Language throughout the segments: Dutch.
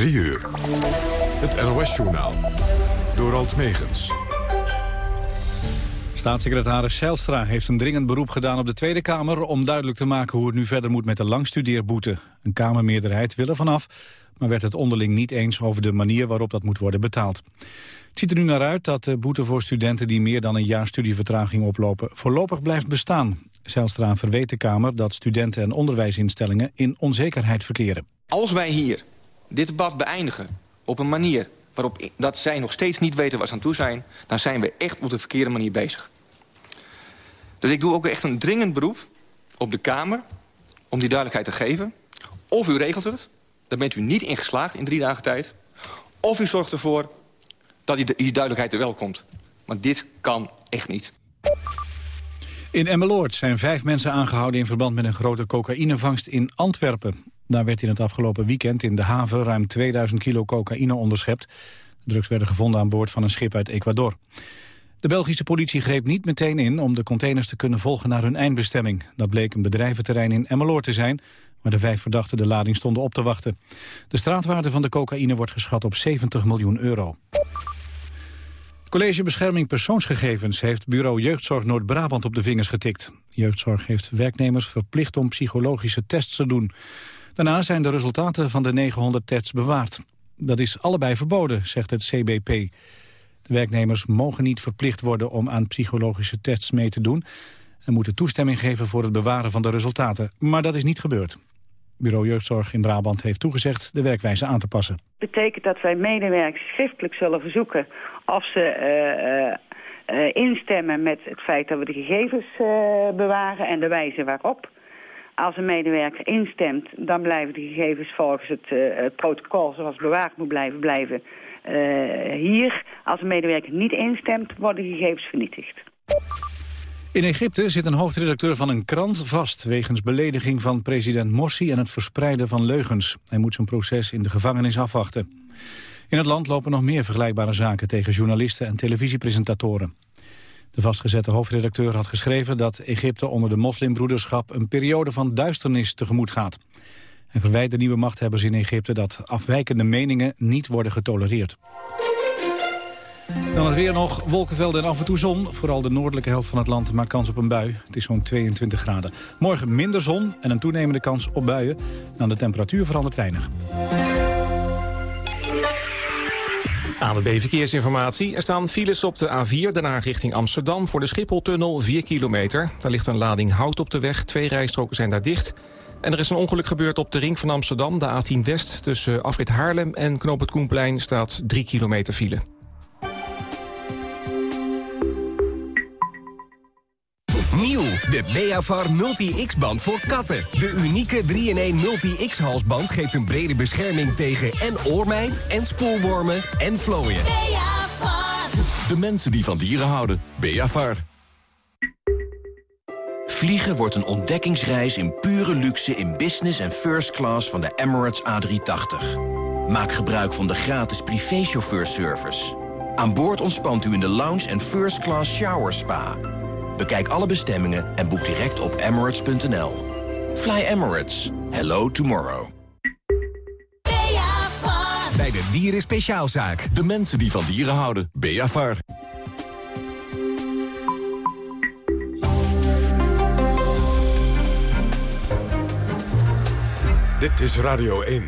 3 uur. Het NOS-journaal. Door Alt Megens. Staatssecretaris Zijlstra heeft een dringend beroep gedaan op de Tweede Kamer... om duidelijk te maken hoe het nu verder moet met de langstudeerboete. Een Kamermeerderheid wil er vanaf, maar werd het onderling niet eens... over de manier waarop dat moet worden betaald. Het ziet er nu naar uit dat de boete voor studenten... die meer dan een jaar studievertraging oplopen, voorlopig blijft bestaan. Zijlstra verweet de Kamer dat studenten en onderwijsinstellingen... in onzekerheid verkeren. Als wij hier dit debat beëindigen op een manier waarop dat zij nog steeds niet weten waar ze aan toe zijn... dan zijn we echt op de verkeerde manier bezig. Dus ik doe ook echt een dringend beroep op de Kamer om die duidelijkheid te geven. Of u regelt het, daar bent u niet in geslaagd in drie dagen tijd. Of u zorgt ervoor dat die, die duidelijkheid er wel komt. Want dit kan echt niet. In Emmeloord zijn vijf mensen aangehouden in verband met een grote cocaïnevangst in Antwerpen. Daar werd in het afgelopen weekend in de haven ruim 2000 kilo cocaïne onderschept. De drugs werden gevonden aan boord van een schip uit Ecuador. De Belgische politie greep niet meteen in om de containers te kunnen volgen naar hun eindbestemming. Dat bleek een bedrijventerrein in Emmeloord te zijn, waar de vijf verdachten de lading stonden op te wachten. De straatwaarde van de cocaïne wordt geschat op 70 miljoen euro. College Bescherming Persoonsgegevens heeft bureau Jeugdzorg Noord-Brabant op de vingers getikt. Jeugdzorg heeft werknemers verplicht om psychologische tests te doen. Daarna zijn de resultaten van de 900 tests bewaard. Dat is allebei verboden, zegt het CBP. De werknemers mogen niet verplicht worden om aan psychologische tests mee te doen... en moeten toestemming geven voor het bewaren van de resultaten. Maar dat is niet gebeurd. Bureau Jeugdzorg in Brabant heeft toegezegd de werkwijze aan te passen. Betekent dat wij medewerkers schriftelijk zullen verzoeken of ze uh, uh, instemmen met het feit dat we de gegevens bewaren en de wijze waarop. Als een medewerker instemt, dan blijven de gegevens volgens het, het protocol zoals bewaard moet blijven, blijven hier. Als een medewerker niet instemt, worden de gegevens vernietigd. In Egypte zit een hoofdredacteur van een krant vast... wegens belediging van president Morsi en het verspreiden van leugens. Hij moet zijn proces in de gevangenis afwachten. In het land lopen nog meer vergelijkbare zaken... tegen journalisten en televisiepresentatoren. De vastgezette hoofdredacteur had geschreven dat Egypte onder de moslimbroederschap... een periode van duisternis tegemoet gaat. En verwijt de nieuwe machthebbers in Egypte dat afwijkende meningen niet worden getolereerd. Dan het weer nog, wolkenvelden en af en toe zon. Vooral de noordelijke helft van het land maakt kans op een bui. Het is zo'n 22 graden. Morgen minder zon en een toenemende kans op buien. Dan de temperatuur verandert weinig. ANWB Verkeersinformatie. Er staan files op de A4, daarna richting Amsterdam... voor de Schipholtunnel 4 kilometer. Daar ligt een lading hout op de weg. Twee rijstroken zijn daar dicht. En er is een ongeluk gebeurd op de ring van Amsterdam, de A10 West. Tussen Afrit Haarlem en Knoop het Koenplein staat 3 kilometer file. De Beavar Multi-X-band voor katten. De unieke 3-in-1 Multi-X-halsband geeft een brede bescherming tegen en oormijt... en spoorwormen en vlooien. Beavar. De mensen die van dieren houden. Beavar. Vliegen wordt een ontdekkingsreis in pure luxe in business en first class van de Emirates A380. Maak gebruik van de gratis privéchauffeurservice. Aan boord ontspant u in de lounge en first class shower spa... Bekijk alle bestemmingen en boek direct op emirates.nl. Fly Emirates. Hello tomorrow. Bij de Dieren Speciaalzaak. De mensen die van dieren houden. Beavar. Dit is Radio 1.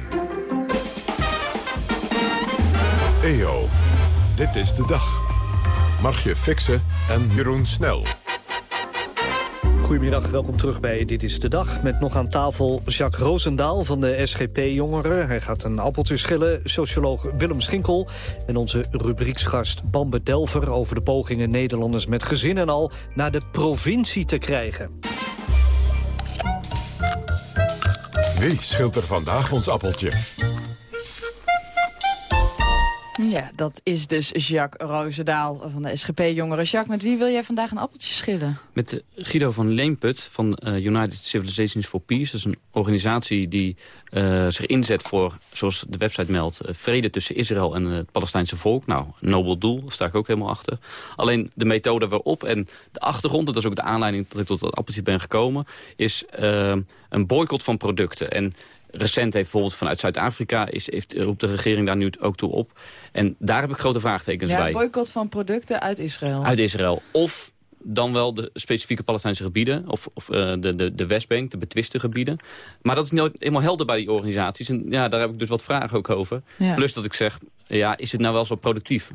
EO. Dit is de dag. Margje Fixen en Jeroen Snel. Goedemiddag, welkom terug bij Dit is de Dag. Met nog aan tafel Jacques Roosendaal van de SGP-jongeren. Hij gaat een appeltje schillen. Socioloog Willem Schinkel. En onze rubrieksgast Bambe Delver... over de pogingen Nederlanders met gezin en al... naar de provincie te krijgen. Wie schilt er vandaag ons appeltje? Ja, dat is dus Jacques Roosendaal van de SGP-jongeren. Jacques, met wie wil jij vandaag een appeltje schillen? Met Guido van Leemput van uh, United Civilizations for Peace. Dat is een organisatie die uh, zich inzet voor, zoals de website meldt... vrede tussen Israël en het Palestijnse volk. Nou, nobel doel, daar sta ik ook helemaal achter. Alleen de methode waarop en de achtergrond... dat is ook de aanleiding dat ik tot dat appeltje ben gekomen... is een boycott van producten. En recent heeft bijvoorbeeld vanuit Zuid-Afrika... is- heeft- roept de regering daar nu ook toe op. En daar heb ik grote vraagtekens Ja, bij. boycott van producten uit Israël. Uit Israël. Of dan wel de specifieke Palestijnse gebieden. Of, of eh, de, de, de Westbank, de betwiste gebieden. Maar dat is nooit helemaal helder bij die organisaties. En ja, daar heb ik dus wat vragen ook over. Ja. Plus dat ik zeg, ja, is het nou wel zo productief?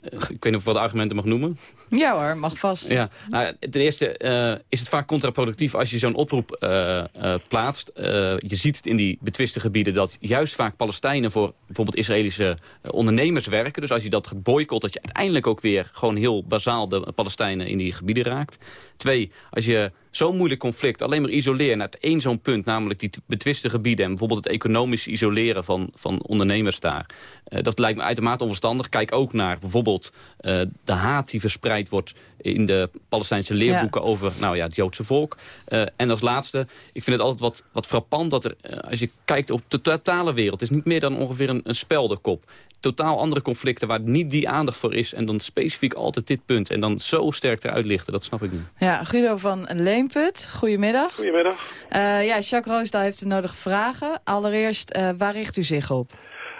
Eh, ik weet niet of ik wat argumenten mag noemen. Ja hoor, mag vast. Ja, nou, ten eerste eh, is het vaak contraproductief als je zo'n oproep eh, plaatst. Je ziet het in die betwiste gebieden dat juist vaak Palestijnen voor bijvoorbeeld Israëlische ondernemers werken. Dus als je dat gaat boycotten, dat je uiteindelijk ook weer gewoon heel bazaal de Palestijnen in die gebieden raakt. Twee, als je zo'n moeilijk conflict alleen maar isoleert naar het één zo'n punt, namelijk die betwiste gebieden en bijvoorbeeld het economisch isoleren van, van ondernemers daar. Eh, dat lijkt me uitermate onverstandig. Kijk ook naar bijvoorbeeld eh, de haat die verspreid wordt in de Palestijnse leerboeken over nou ja, het Joodse volk. Eh, en als laatste, ik vind het altijd wat, wat frappant dat er, als je kijkt op de totale wereld, het is niet meer dan ongeveer een, een speldenkop. Totaal andere conflicten waar niet die aandacht voor is en dan specifiek altijd dit punt. En dan zo sterk eruit lichten, dat snap ik niet. Ja, Guido van Leemput, goedemiddag. Goedemiddag. Eh, ja, Jacques Roosdaal heeft de nodige vragen. Allereerst, eh, waar richt u zich op?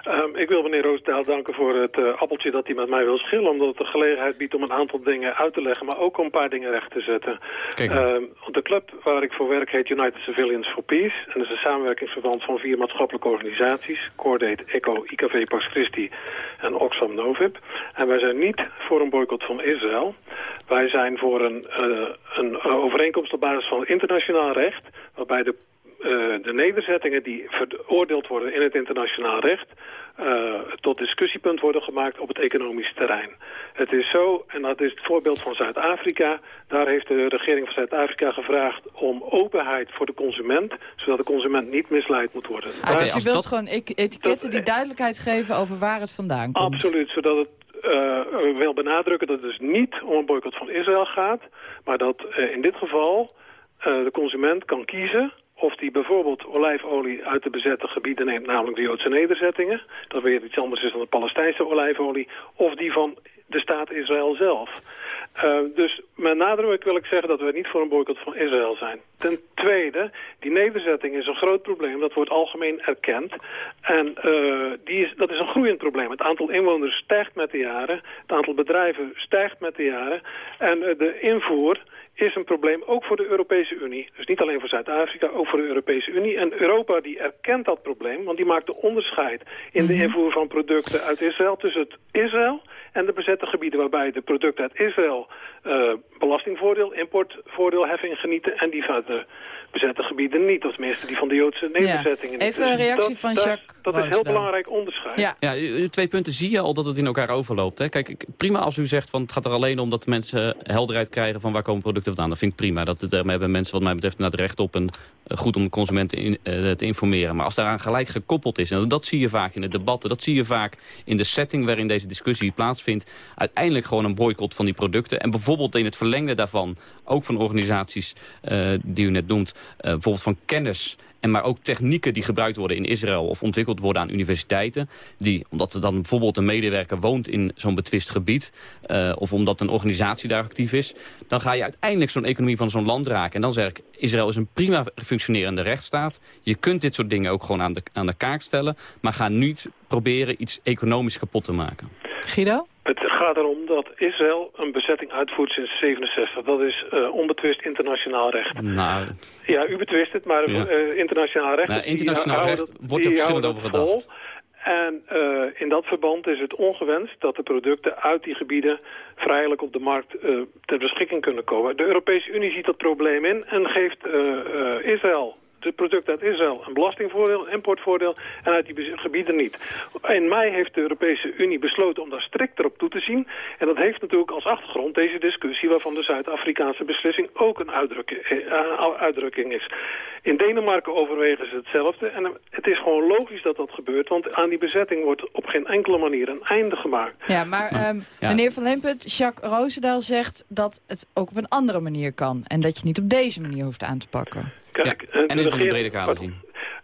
Ehm, ik wil meneer Roosdaal danken voor het eh, appeltje dat hij met mij wil schillen. Omdat het de gelegenheid biedt om een aantal dingen uit te leggen. Maar ook om een paar dingen recht te zetten. Kijk. Ehm, de club waar ik voor werk heet United Civilians for Peace. En dat is een samenwerkingsverband van vier maatschappelijke organisaties. Cordate, ECO, IKV, Pax Christi en Oxfam Novib. En wij zijn niet voor een boycott van Israël. Wij zijn voor een, eh, een overeenkomst op basis van internationaal recht. Waarbij de de nederzettingen die veroordeeld worden in het internationaal recht... eh, tot discussiepunt worden gemaakt op het economische terrein. Het is zo, en dat is het voorbeeld van Zuid-Afrika... daar heeft de regering van Zuid-Afrika gevraagd om openheid voor de consument... zodat de consument niet misleid moet worden. Ah, Daar- dus u wilt gewoon etiketten die duidelijkheid geven over waar het vandaan komt. Absoluut, zodat het eh, wil benadrukken dat het dus niet om een boycott van Israël gaat... maar dat eh, in dit geval eh, de consument kan kiezen of die bijvoorbeeld olijfolie uit de bezette gebieden neemt, namelijk de Joodse nederzettingen. Dat weer iets anders is dan de Palestijnse olijfolie. Of die van de staat Israël zelf. Uh, dus met nadruk wil ik zeggen dat we niet voor een boycott van Israël zijn. Ten tweede, die nederzetting is een groot probleem. Dat wordt algemeen erkend. En uh, die is, dat is een groeiend probleem. Het aantal inwoners stijgt met de jaren. Het aantal bedrijven stijgt met de jaren. En uh, de invoer is een probleem ook voor de Europese Unie. Dus niet alleen voor Zuid-Afrika, ook voor de Europese Unie. En Europa die erkent dat probleem, want die maakt een onderscheid in de invoer van producten uit Israël tussen het Israël en de bezette gebieden waarbij de producten uit Israël uh, belastingvoordeel, importvoordeelheffing genieten en die van de bezette gebieden niet. Of tenminste die van de Joodse nederzettingen ja. Even een reactie dat, van dat, Jacques Dat is een heel belangrijk onderscheid. Ja. ja, twee punten zie je al dat het in elkaar overloopt. Hè? Kijk, prima als u zegt van het gaat er alleen om dat mensen helderheid krijgen van waar komen producten vandaan. Dat vind ik prima. Dat, daarmee hebben mensen wat mij betreft naar het recht op en uh, goed om de consumenten in, uh, te informeren. Maar als daaraan gelijk gekoppeld is, en dat zie je vaak in de debatten, dat zie je vaak in de setting waarin deze discussie plaatsvindt, uiteindelijk gewoon een boycott van die producten. En bijvoorbeeld in het verlengde daarvan, ook van organisaties uh, die u net noemt, bijvoorbeeld van kennis en maar ook technieken die gebruikt worden in Israël of ontwikkeld worden aan universiteiten. Die, omdat er dan bijvoorbeeld een medewerker woont in zo'n betwist gebied. Uh, of omdat een organisatie daar actief is. Dan ga je uiteindelijk zo'n economie van zo'n land raken. En dan zeg ik, Israël is een prima functionerende rechtsstaat. Je kunt dit soort dingen ook gewoon aan de, aan de kaak stellen. Maar ga niet proberen iets economisch kapot te maken. Guido? Het gaat erom dat Israël een bezetting uitvoert sinds 67. Dat is uh, onbetwist internationaal recht. Nou, ja, u betwist het, maar ja. uh, internationaal recht... Nou, internationaal recht dat, wordt er verschillend over gedacht. Vol. En uh, in dat verband is het ongewenst dat de producten uit die gebieden vrijelijk op de markt ter beschikking kunnen komen. De Europese Unie ziet dat probleem in en geeft Israël de producten uit Israël een belastingvoordeel, een importvoordeel en uit die gebieden niet. In mei heeft de Europese Unie besloten om daar strikter op toe te zien. En dat heeft natuurlijk als achtergrond deze discussie waarvan de Zuid-Afrikaanse beslissing ook een uitdrukking, uh, uitdrukking is. In Denemarken overwegen ze hetzelfde en het is gewoon logisch dat dat gebeurt, want aan die bezetting wordt op geen enkele manier een einde gemaakt. Ja, maar um, ja. meneer Van Lempert, Jacques Roosendaal zegt dat het ook op een andere manier kan en dat je niet op deze manier hoeft aan te pakken. Kijk, ja, en in van die brede kader zien.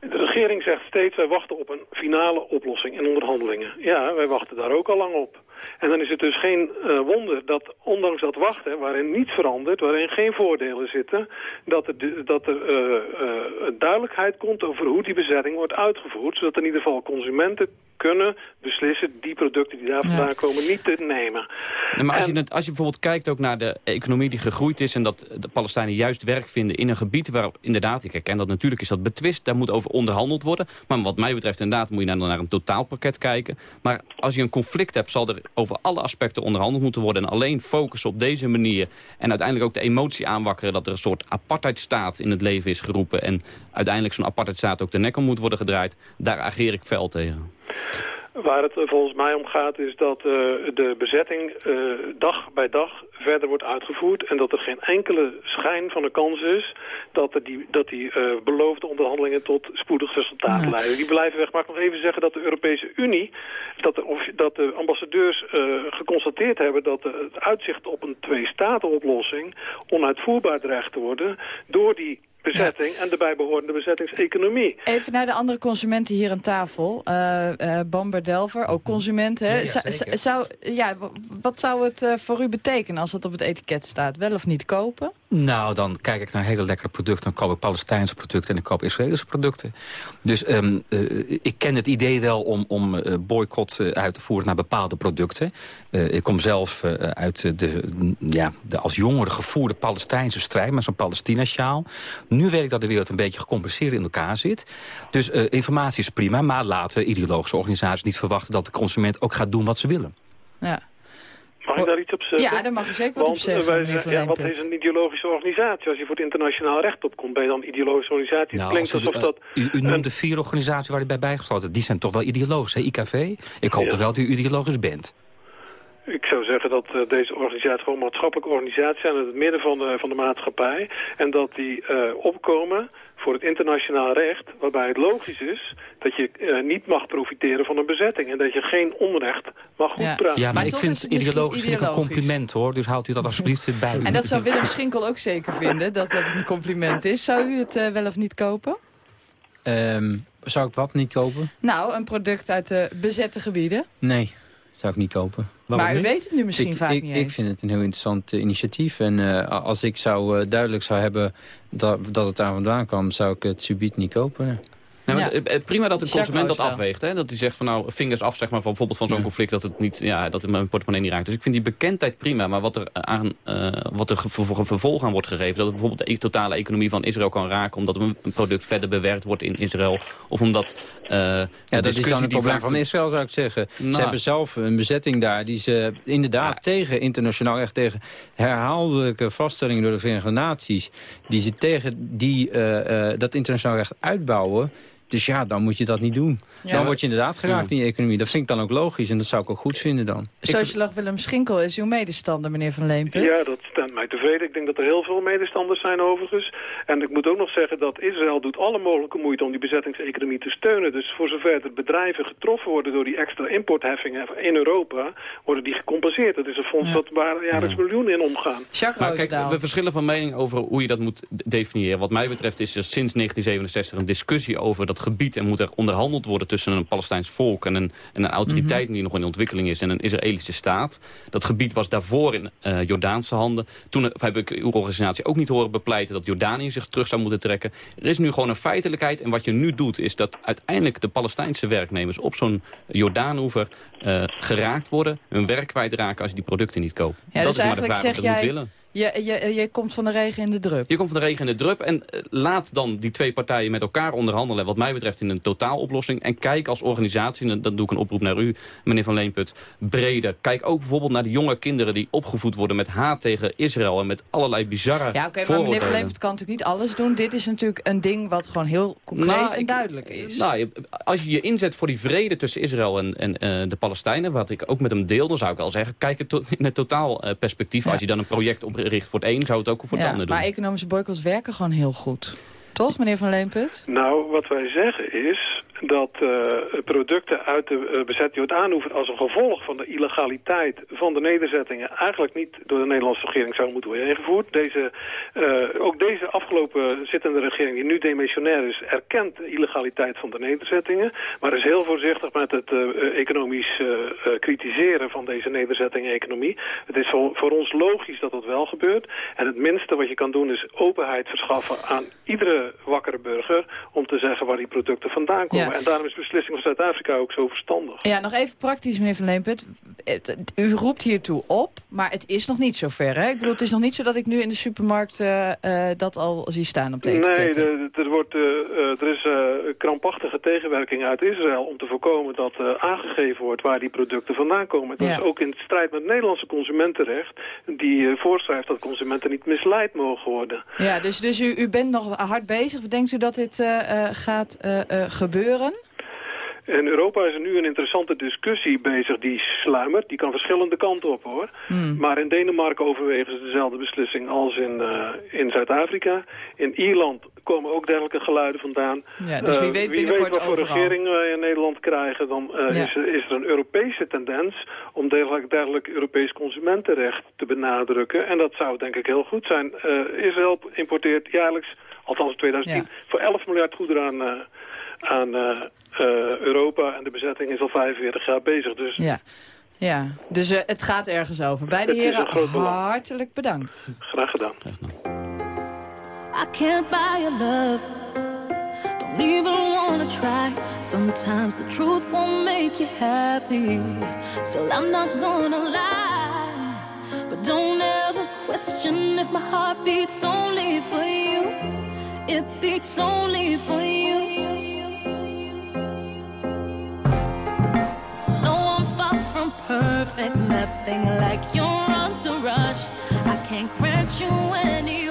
De regering zegt steeds, wij wachten op een finale oplossing in onderhandelingen. Ja, wij wachten daar ook al lang op. En dan is het dus geen uh, wonder dat ondanks dat wachten, waarin niets verandert, waarin geen voordelen zitten, dat er, dat er uh, uh, duidelijkheid komt over hoe die bezetting wordt uitgevoerd, zodat in ieder geval consumenten kunnen beslissen die producten die daar vandaan ja. komen niet te nemen. maar als, en, je als je bijvoorbeeld kijkt ook naar de economie die gegroeid is... en dat de Palestijnen juist werk vinden in een gebied waar inderdaad... ik herken dat natuurlijk is dat betwist, daar moet over onderhandeld worden. Maar wat mij betreft inderdaad moet je naar, naar een totaalpakket kijken. Maar als je een conflict hebt zal er over alle aspecten onderhandeld moeten worden... en alleen focussen op deze manier. En uiteindelijk ook de emotie aanwakkeren... dat er een soort apartheidstaat in het leven is geroepen... en uiteindelijk zo'n apartheidstaat ook de nek om moet worden gedraaid... daar ageer ik fel tegen. Waar het volgens mij om gaat is dat uh, de bezetting uh, dag bij dag verder wordt uitgevoerd... en dat er geen enkele schijn van de kans is dat, er die, dat die uh, beloofde onderhandelingen tot spoedig resultaat leiden. Die blijven weg. Maar ik nog even zeggen dat de Europese Unie, dat de, of, dat de ambassadeurs geconstateerd hebben... dat de, het uitzicht op een twee-staten-oplossing onuitvoerbaar dreigt te worden... door die bezetting ja. en de bijbehorende bezettingseconomie. Even naar de andere consumenten hier aan tafel. Uh, uh, Bamber Delver, ook consument. Hè? Ja, ja, zou, ja, wat zou het uh, voor u betekenen als het op het etiket staat? Wel of niet kopen? Nou, dan kijk ik naar hele lekkere producten. Dan koop ik Palestijnse producten en ik koop Israëlische producten. Dus um, ik ken het idee wel om, om boycott uit te voeren naar bepaalde producten. ik kom zelf uit de, ja, de als jongere gevoerde Palestijnse strijd... met zo'n Palestina-sjaal. Nu weet ik dat de wereld een beetje gecompenseerd in elkaar zit. Dus uh, informatie is prima, maar laten ideologische organisaties niet verwachten... dat de consument ook gaat doen wat ze willen. Ja. Mag ik daar iets op zeggen? Ja, daar mag je zeker wat Want, op zeggen. Wij, ja, wat is een ideologische organisatie? Als je voor het internationaal recht opkomt, ben je dan ideologische organisatie? Nou, het klinkt alsof dat... Uh, u, u noemde vier organisaties waar u bij bijgesloten. Die zijn toch wel ideologisch, hè? IKV? Ik hoop ja. toch wel dat u ideologisch bent. Ik zou zeggen dat uh, deze organisaties gewoon maatschappelijke organisaties zijn... in het midden van de, van de maatschappij. En dat die uh, opkomen voor het internationaal recht... waarbij het logisch is dat je uh, niet mag profiteren van een bezetting... en dat je geen onrecht mag goedpraten. Ja, ja, maar, maar ik vind ideologisch, vind ik een compliment, hoor. Dus houdt u dat alsjeblieft bij. En dat zou Willem Schinkel ook zeker vinden, dat dat een compliment is. Zou u het wel of niet kopen? Um, zou ik wat niet kopen? Nou, een product uit de bezette gebieden. Nee, zou ik niet kopen. Waarom maar u niet? weet het nu misschien ik, vaak ik, niet Ik vind het een heel interessant uh, initiatief. En uh, als ik zou uh, duidelijk zou hebben dat, dat het daar vandaan kwam... zou ik het subiet niet kopen. Nou, ja. Prima dat de consument dat afweegt. Hè? Dat hij zegt van nou, vingers af zeg maar, van bijvoorbeeld van zo'n ja. conflict dat het niet, ja, dat het mijn portemonnee niet raakt. Dus ik vind die bekendheid prima. Maar wat er aan uh, wat er voor vervolg aan wordt gegeven, dat het bijvoorbeeld de totale economie van Israël kan raken, omdat een product verder bewerkt wordt in Israël. Of omdat uh, ja, dat is dan het probleem van Israël zou ik zeggen. Nou. Ze hebben zelf een bezetting daar die ze inderdaad ja. tegen internationaal recht, tegen herhaaldelijke vaststellingen door de Verenigde Naties, die ze tegen die, uh, dat internationaal recht uitbouwen. Dus ja, dan moet je dat niet doen. Ja. Dan word je inderdaad geraakt ja. in je economie. Dat vind ik dan ook logisch en dat zou ik ook goed vinden dan. Socioloog Willem Schinkel is uw medestander, meneer Van Leempen. Ja, dat stemt mij tevreden. Ik denk dat er heel veel medestanders zijn overigens. En ik moet ook nog zeggen dat Israël doet alle mogelijke moeite om die bezettingseconomie te steunen. Dus voor zover er bedrijven getroffen worden door die extra importheffingen in Europa, worden die gecompenseerd. Dat is een fonds ja. dat waar jaarlijks miljoenen in omgaan. Maar kijk, we verschillen van mening over hoe je dat moet definiëren. Wat mij betreft is er sinds 1967 een discussie over dat gebied en moet er onderhandeld worden tussen een Palestijns volk en een, en een autoriteit mm -hmm. die nog in ontwikkeling is en een Israëlische staat. Dat gebied was daarvoor in uh, Jordaanse handen. Toen heb ik uw organisatie ook niet horen bepleiten dat Jordanië zich terug zou moeten trekken. Er is nu gewoon een feitelijkheid en wat je nu doet is dat uiteindelijk de Palestijnse werknemers op zo'n Jordaanoever uh, geraakt worden, hun werk kwijtraken als je die producten niet koopt. Ja, dat dus is maar de vraag wat jij... moet willen. Je, je, je komt van de regen in de drup. Je komt van de regen in de drup. En uh, laat dan die twee partijen met elkaar onderhandelen. Wat mij betreft in een totaaloplossing. En kijk als organisatie, en dan doe ik een oproep naar u, meneer Van Leenput, breder. Kijk ook bijvoorbeeld naar de jonge kinderen die opgevoed worden met haat tegen Israël. En met allerlei bizarre Ja, oké, okay, maar meneer Van Leenput kan natuurlijk niet alles doen. Dit is natuurlijk een ding wat gewoon heel concreet nou, en ik, duidelijk is. Nou, als je je inzet voor die vrede tussen Israël en, en uh, de Palestijnen, wat ik ook met hem deel, dan zou ik wel zeggen, kijk het in het totaal perspectief. Ja. Als je dan een project opricht voor het een, zou het ook voor ja, het ander doen. Maar economische boycotts werken gewoon heel goed. Toch, meneer Van Leenput? Nou, wat wij zeggen is... dat uh, producten uit de uh, bezet Jordaan als een gevolg van de illegaliteit van de nederzettingen eigenlijk niet door de Nederlandse regering zou moeten worden ingevoerd. Deze, uh, ook deze afgelopen zittende regering die nu demissionair is, erkent de illegaliteit van de nederzettingen, maar is heel voorzichtig met het economisch kritiseren van deze nederzettingen-economie. Het is voor ons logisch dat dat wel gebeurt en het minste wat je kan doen is openheid verschaffen aan iedere wakkere burger om te zeggen waar die producten vandaan komen. En daarom is de beslissing van Zuid-Afrika ook zo verstandig. Ja, nog even praktisch, meneer Van Leemput. U roept hiertoe op, maar het is nog niet zover, hè? Ik bedoel, het is nog niet zo dat ik nu in de supermarkt uh, dat al zie staan op de etiketten. Nee, er, wordt, uh, er is krampachtige tegenwerking uit Israël om te voorkomen dat aangegeven wordt waar die producten vandaan komen. Dat is ook in strijd met het Nederlandse consumentenrecht, die voorschrijft dat consumenten niet misleid mogen worden. Ja, dus, dus u, u bent nog hard bezig. Denkt u dat dit gaat gebeuren? In Europa is er nu een interessante discussie bezig die sluimert. Die kan verschillende kanten op hoor. Hmm. Maar in Denemarken overwegen ze dezelfde beslissing als in, uh, in Zuid-Afrika. In Ierland komen ook dergelijke geluiden vandaan. Ja, dus wie weet, uh, wie weet wat voor regering we in Nederland krijgen... dan uh, is, er, is er een Europese tendens om dergelijk, dergelijk Europees consumentenrecht te benadrukken. En dat zou denk ik heel goed zijn. Israël importeert jaarlijks, althans in 2010, voor 11 miljard goederen aan aan uh, Europa. En de bezetting is al 45 jaar bezig. Dus ja. Ja, dus uh, het gaat ergens over. Beide heren, hartelijk bedankt. Graag gedaan. I can't buy your love. Don't even wanna try. Sometimes the truth won't make you happy. Still, I'm not gonna lie. But don't ever question if my heart beats only for you. It beats only for you. Perfect, nothing like your entourage. I can't grant you any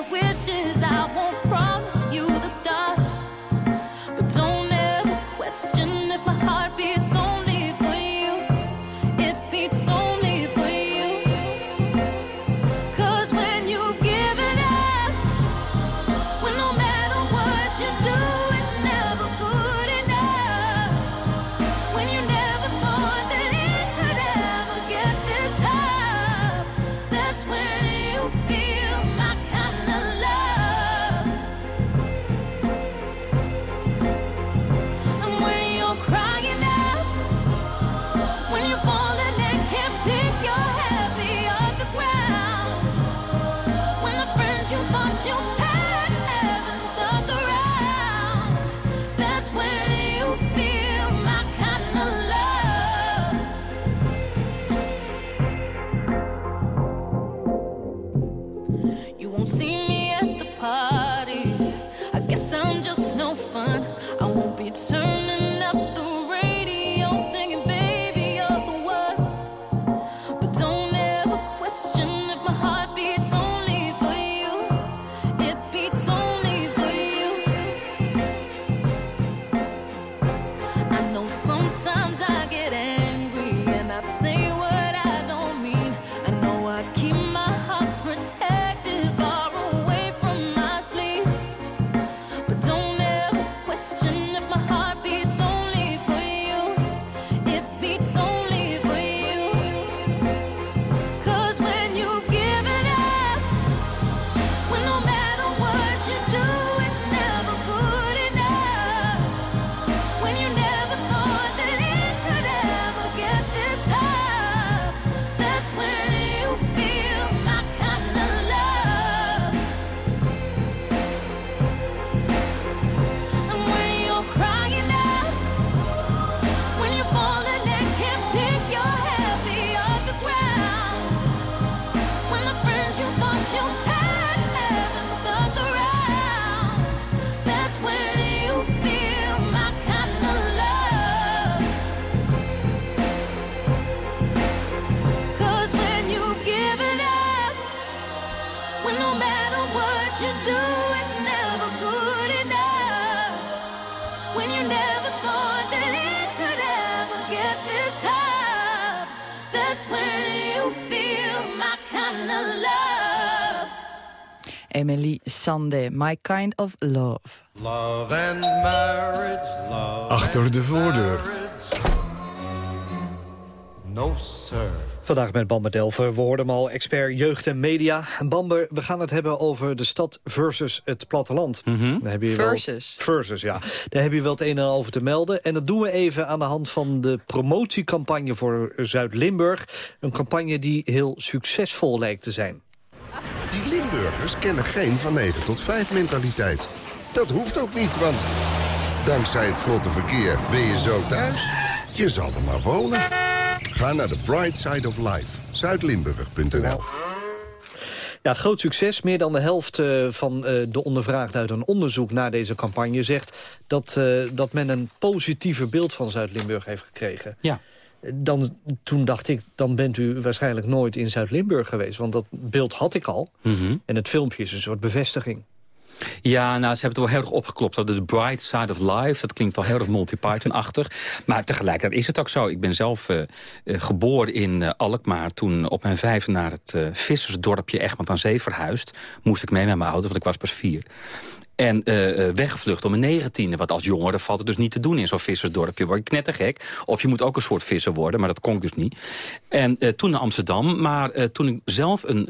Emily Sande, My Kind of Love. Love and marriage, love Achter de voordeur. No, sir. Vandaag met Bamber Delver. We hoorden hem al, expert jeugd en media. Bamber, we gaan het hebben over de stad versus het platteland. Mhm. Daar heb je Versus. Wel, versus, ja. Daar heb je wel het een en ander over te melden. En dat doen we even aan de hand van de promotiecampagne voor Zuid-Limburg. Een campagne die heel succesvol lijkt te zijn. Die Limburgers kennen geen van 9 tot 5 mentaliteit. Dat hoeft ook niet, want dankzij het vlotte verkeer ben je zo thuis. Je zal er maar wonen. Ga naar de Bright Side of Life. Zuidlimburg.nl Ja, groot succes. Meer dan de helft eh, van eh, de ondervraagden uit een onderzoek naar deze campagne zegt dat, eh, dat men een positiever beeld van Zuid-Limburg heeft gekregen. Ja. Dan, toen dacht ik, dan bent u waarschijnlijk nooit in Zuid-Limburg geweest. Want dat beeld had ik al. Mhm. En het filmpje is een soort bevestiging. Ja, nou, ze hebben het wel heel erg opgeklopt. Dat de bright side of life, dat klinkt wel heel erg Monty Python-achtig. Maar tegelijkertijd is het ook zo. Ik ben zelf eh, eh, geboren in eh, Alkmaar. Toen op mijn vijfde naar het vissersdorpje Egmond aan Zee verhuisd. Moest ik mee met mijn auto, want ik was pas vier. En eh, eh, weggevlucht om mijn negentiende. Want als jongere valt het dus niet te doen in zo'n vissersdorpje. Word je knettergek. Of je moet ook een soort visser worden, maar dat kon ik dus niet. En eh, toen naar Amsterdam. Maar toen ik zelf een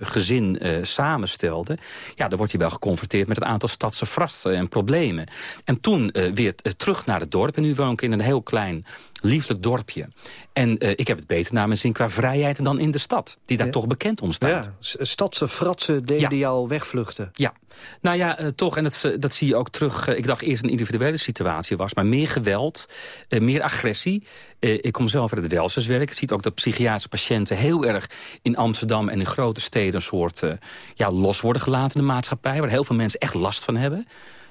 gezin samenstelde... ja, dan word je wel geconfronteerd met het aantal stadse vrasten en problemen. En toen weer terug naar het dorp. En nu woon ik in een heel klein lieflijk dorpje. En eh, ik heb het beter naar mijn zin qua vrijheid dan in de stad. Die daar Ja. toch bekend om staat. Ja, stadse fratsen deden jou wegvluchten. Ja, nou ja, eh, toch. En dat, dat zie je ook terug. Eh, ik dacht eerst een individuele situatie was. Maar meer geweld, meer agressie. Ik kom zelf uit het welzijnswerk. Je ziet ook dat psychiatrische patiënten heel erg in Amsterdam en in grote steden... een soort ja, los worden gelaten in de maatschappij. Waar heel veel mensen echt last van hebben.